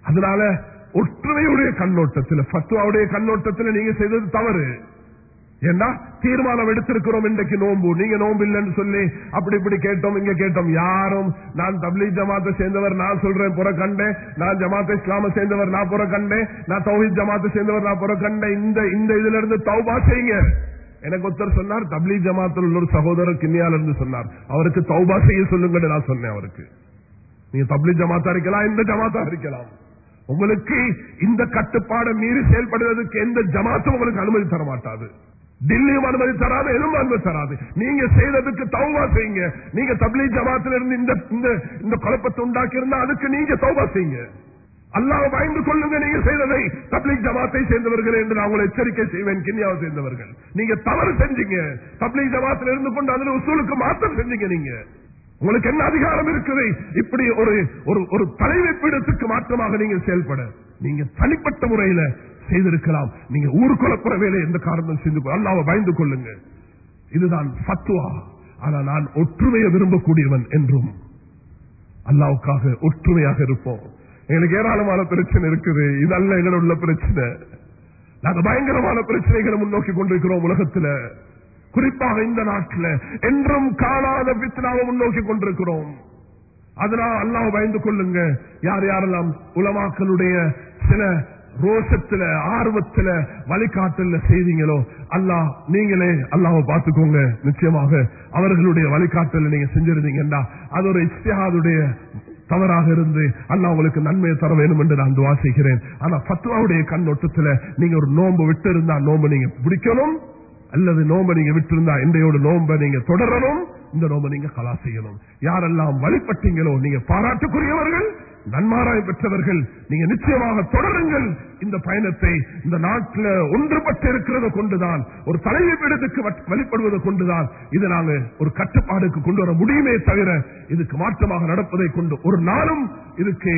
அதனால ஒற்றுமையுடைய கண்ணோட்டத்தில் பத்துவாவுடைய கண்ணோட்டத்தில் நீங்க செய்தது தவறு. ஏன்னா தீர்மானம் எடுத்திருக்கிறோம் இன்றைக்கு நோம்பு நீங்க நோம்பு இல்லைன்னு சொல்லி அப்படி இப்படி கேட்டோம் இங்க கேட்டோம். யாரும் நான் தப்லீக் ஜமாத்தை சேர்ந்தவர் நான் சொல்றேன் புறக்கண்டேன் நான் ஜமாத்தை இஸ்லாம சேர்ந்தவர் நான் புறக்கண்டேன் நான் தௌஹித் ஜமாத்தை சேர்ந்தவர் நான் புறக்கண்டேன் இந்த இந்த இதுல இருந்து தௌபா செய்யுங்க. எனக்கு ஒருத்தர் சொன்னார் தப்லீக் ஜமாத்தில் உள்ள ஒரு சகோதரர் கிண்ணியால இருந்து சொன்னார். அவருக்கு தௌபா செய்ய சொல்லுங்கன்னு நான் சொன்னேன் அவருக்கு. நீங்க தப்லீக் ஜமாத்தா இருக்கலாம் இந்த ஜமாத்தா இருக்கலாம். உங்களுக்கு இந்த கட்டுப்பாடை மீறி செயல்படுவதற்கு எந்த ஜமாத்தும் உங்களுக்கு அனுமதி தர மாட்டாது டெல்லியும் அனுமதி தராது எதுவும் அனுமதி தராது. நீங்க செய்ததுக்கு தௌபா செய்யுங்க. நீங்க தபிலி ஜமாத்துல இருந்து இந்த இந்த குழப்பத்தை உண்டாக்கி இருந்தா அதுக்கு நீங்க தௌபா செய்யுங்க. அல்லாஹ் பயந்து கொள்ளுங்க நீங்க செய்ததை. தப்ளிக் ஜமாத்தை சேர்ந்தவர்கள் என்று நான் உங்களை எச்சரிக்கை செய்வேன் கிண்ணியாவை சேர்ந்தவர்கள். நீங்க தவறு செஞ்சீங்க. தப்ளிக் ஜமாத்தில் இருந்து கொண்டு அதில் உசூலுக்கு மாற்றம் செஞ்சீங்க நீங்க. உங்களுக்கு என்ன அதிகாரம் இருக்குது? இப்படி ஒரு ஒரு ஒரு தலைமைப்பிடத்துக்கு மாற்றமாக நீங்க செயல்பட. நீங்க தனிப்பட்ட முறையில செய்திருக்கலாம். நீங்க ஊருக்குழப்புற வேலை எந்த காரணம் செய்து அல்லாவை பயந்து கொள்ளுங்க இதுதான் ஃபத்வா. ஆனா நான் ஒற்றுமையை விரும்பக்கூடியவன் என்றும் அல்லாவுக்காக ஒற்றுமையாக இருப்போம். எங்களுக்கு ஏராளமான பிரச்சனை இருக்குது. இதல்ல எங்களோட உள்ள பிரச்சனை. நாங்க பயங்கரமான பிரச்சனைகளை முன்னோக்கி கொண்டிருக்கிறோம் உலகத்துல. குறிப்பாக இந்த நாட்டில் என்றும் காணாத பித்னாவை முன்னோக்கி கொண்டிருக்கிறோம். அதனால் அல்லாஹ் பயந்து கொள்ளுங்க. யார் யாரெல்லாம் உலமாக்களுடைய சில ரோஷத்துல ஆர்வத்துல வழிகாட்டல செய்தீங்களோ அல்லா நீங்களே அல்லாவை பார்த்துக்கோங்க. நிச்சயமாக அவர்களுடைய வழிகாட்டல நீங்க செஞ்சிருந்தீங்கன்னா அது ஒரு இஸ்தியாதுடைய தவறாக இருந்து அண்ணா உங்களுக்கு நன்மையை தர வேண்டும் என்று நான் துவா செய்கிறேன். ஆனா பத்மாவுடைய கண்ணோட்டத்துல நீங்க ஒரு நோன்பு விட்டு இருந்தா நோம்பு நீங்க பிடிக்கணும். அல்லது நோம்பை நீங்க விட்டிருந்தா இன்றையோட நோம்பை நீங்க தொடரணும். இந்த நோம்பை நீங்க கலா செய்யணும். யாரெல்லாம் வழிபட்டீங்களோ நீங்க பாராட்டுக்குரியவர்கள். நன்மாராய் பெற்றவர்கள் நீங்க நிச்சயமாக தொடருங்கள். இந்த பயணத்தை இந்த நாட்டில் ஒன்றுபட்டு இருக்கிறத கொண்டுதான் ஒரு தலைமைப்பிடத்துக்கு வழிபடுவதை கொண்டுதான் இது நாங்க ஒரு கட்டுப்பாடுக்கு கொண்டு வர முடியுமே தவிர இதுக்கு மாற்றமாக நடப்பதை கொண்டு ஒரு நாளும் இதுக்கு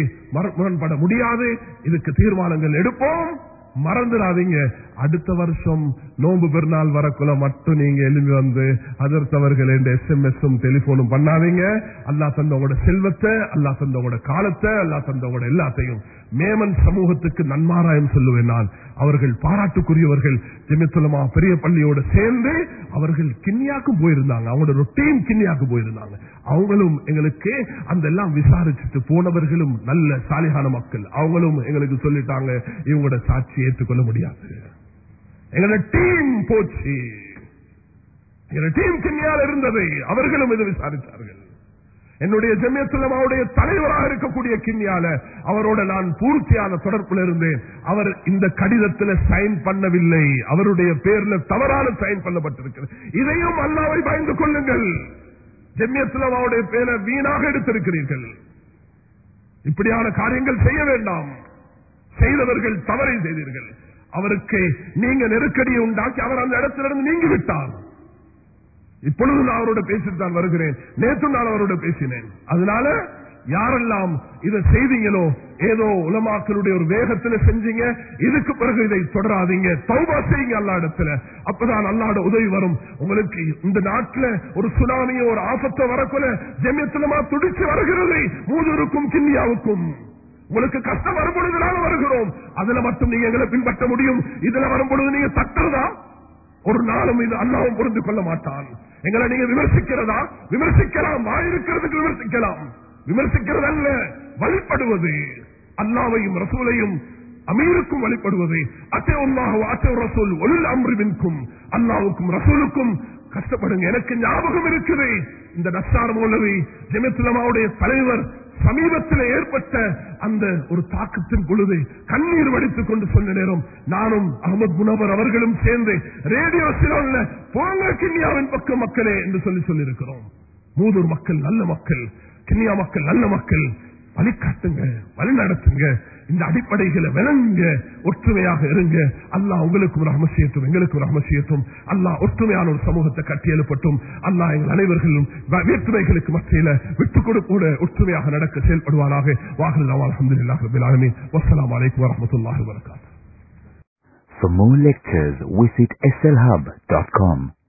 முரண்பட முடியாது. இதுக்கு தீர்மானங்கள் எடுப்போம். மறந்துடாதீங்க. அடுத்த வருஷம் நோன்பு பெருநாள் வரக்குள்ள மட்டும் நீங்க எழுந்து வந்து அதிர்த்தவர்கள் என்ற எஸ்எம்எஸும் டெலிபோனும் பண்ணாதீங்க. அல்லா தந்தவங்களோட செல்வத்தை அல்லா தந்தவங்களோட காலத்தை அல்லா தந்தவங்களோட எல்லாத்தையும் மேமன் சமூகத்துக்கு நன்மாராயம் சொல்லுவேன் நான். அவர்கள் பாராட்டுக்குரியவர்கள் ஜெமித்துலமா பெரிய பள்ளியோட சேர்ந்து அவர்கள் கிண்ணியாக்கும் போயிருந்தாங்க. அவங்களோட ரொட்டீன் கிண்ணியாக்கு போயிருந்தாங்க. அவங்களும் எங்களுக்கு அந்த எல்லாம் விசாரிச்சுட்டு போனவர்களும் நல்ல சாலிகான மக்கள். அவங்களும் எங்களுக்கு சொல்லிட்டாங்க இவங்களோட சாட்சி ஏற்றுக்கொள்ள முடியாது. எங்களோட டீம் போச்சு. எங்களோட டீம் கிண்ணியால் இருந்ததை. அவர்களும் இது விசாரித்தார்கள் என்னுடைய ஜெமியத்துலமாவுடைய தலைவராக இருக்கக்கூடிய கிண்ணியால அவரோட நான் பூர்த்தியான தொடர்பில் இருந்தேன். அவர் இந்த கடிதத்தில் சைன் பண்ணவில்லை. அவருடைய பேர்ல தவறான சைன் பண்ணப்பட்டிருக்கிறது. இதையும் அல்லாவை பயந்து கொள்ளுங்கள். ஜெமியத்துலமாவுடைய பேரை வீணாக எடுத்திருக்கிறீர்கள். இப்படியான காரியங்கள் செய்ய வேண்டாம். செய்தவர்கள் தவறை செய்தீர்கள். அவருக்கு நீங்க நெருக்கடியை உண்டாக்கி அவர் அந்த இடத்திலிருந்து நீங்கிவிட்டார். இப்பொழுது நான் அவரோட பேசிட்டு தான் வருகிறேன். நேற்று நான் அவரோட பேசினேன். அதனால யாரெல்லாம் இதை செய்தீங்களோ ஏதோ உலமாக்களுடைய ஒரு வேகத்துல செஞ்சீங்க இதுக்கு பிறகு இதை தொடராதீங்க. தௌபா செய்யுங்க அல்லா இடத்துல. அப்பதான் அல்லாட உதவி வரும். உங்களுக்கு இந்த நாட்டில் ஒரு சுனாமியோ ஒரு ஆபத்தை வரக்குள்ள ஜெமியத்திலமா துடிச்சு வருகிறது. மூதூருக்கும் கிண்ணியாவுக்கும் உங்களுக்கு கஷ்டம் வரும் வருகிறோம். அதுல மட்டும் நீங்க எங்களை பின்பற்ற முடியும். இதுல வரும் பொழுது நீங்க தட்டுறதா? ஒரு நாளும் இது அல்லாவும் புரிந்து கொள்ள மாட்டான். எங்களை நீங்க விமர்சிக்கிறதா? விமர்சிக்கலாம். வாயிருக்கிறதுக்கு விமர்சிக்கலாம். விமர்சிக்கிறது அல்ல வழிபடுவது. அல்லாவையும் ரசூலையும் அமீருக்கும் வழிபடுவது. அத்தே உல்லாஹ் அத்தே ரசூல் ஒளில் அம்ருவின்கும் அல்லாவுக்கும் ரசூலுக்கும் கஷ்டப்படுங்க. எனக்கு ஞாபகம் இருக்குது. இந்த நஸ்தார் மௌலவி ஜெமித்துலமாவுடைய தலைவர் சமீபத்தில் ஏற்பட்ட அந்த ஒரு தாக்கத்தின் பொழுது கண்ணீர் வடித்துக் கொண்டு சொன்ன நேரம் நானும் அகமது முனவர் அவர்களும் சேர்ந்து ரேடியோ சிலோன்ல போங்க கிண்ணியாவின் பக்கம் மக்களே என்று சொல்லி சொல்லியிருக்கிறோம். மூதூர் மக்கள் நல்ல மக்கள் கிண்ணியா மக்கள் நல்ல மக்கள். வழிகாட்டுங்க வழி நடத்துங்க. இந்த அடிப்படைகளை விளங்க ஒற்றுமையாக இருங்க. அல்லா உங்களுக்கும் ஒரு அமசியத்தும் எங்களுக்கு ஒரு அமசியத்தும் அல்லாஹ் ஒற்றுமையான ஒரு சமூகத்தை கட்டி எழுப்பட்டும். அல்லா எங்கள் அனைவர்களும் வேற்றுமைகளுக்கு மத்தியில விட்டுக் கொடுப்போட ஒற்றுமையாக நடக்க செயல்படுவாராக வாகல் அலமதுல்லாஹ் ரபில் ஆலமீன். வஸ்ஸலாமு அலைக்கும் வரஹ்மத்துல்லாஹி வபரகாத்துஹு For more lectures, visit slhub.com.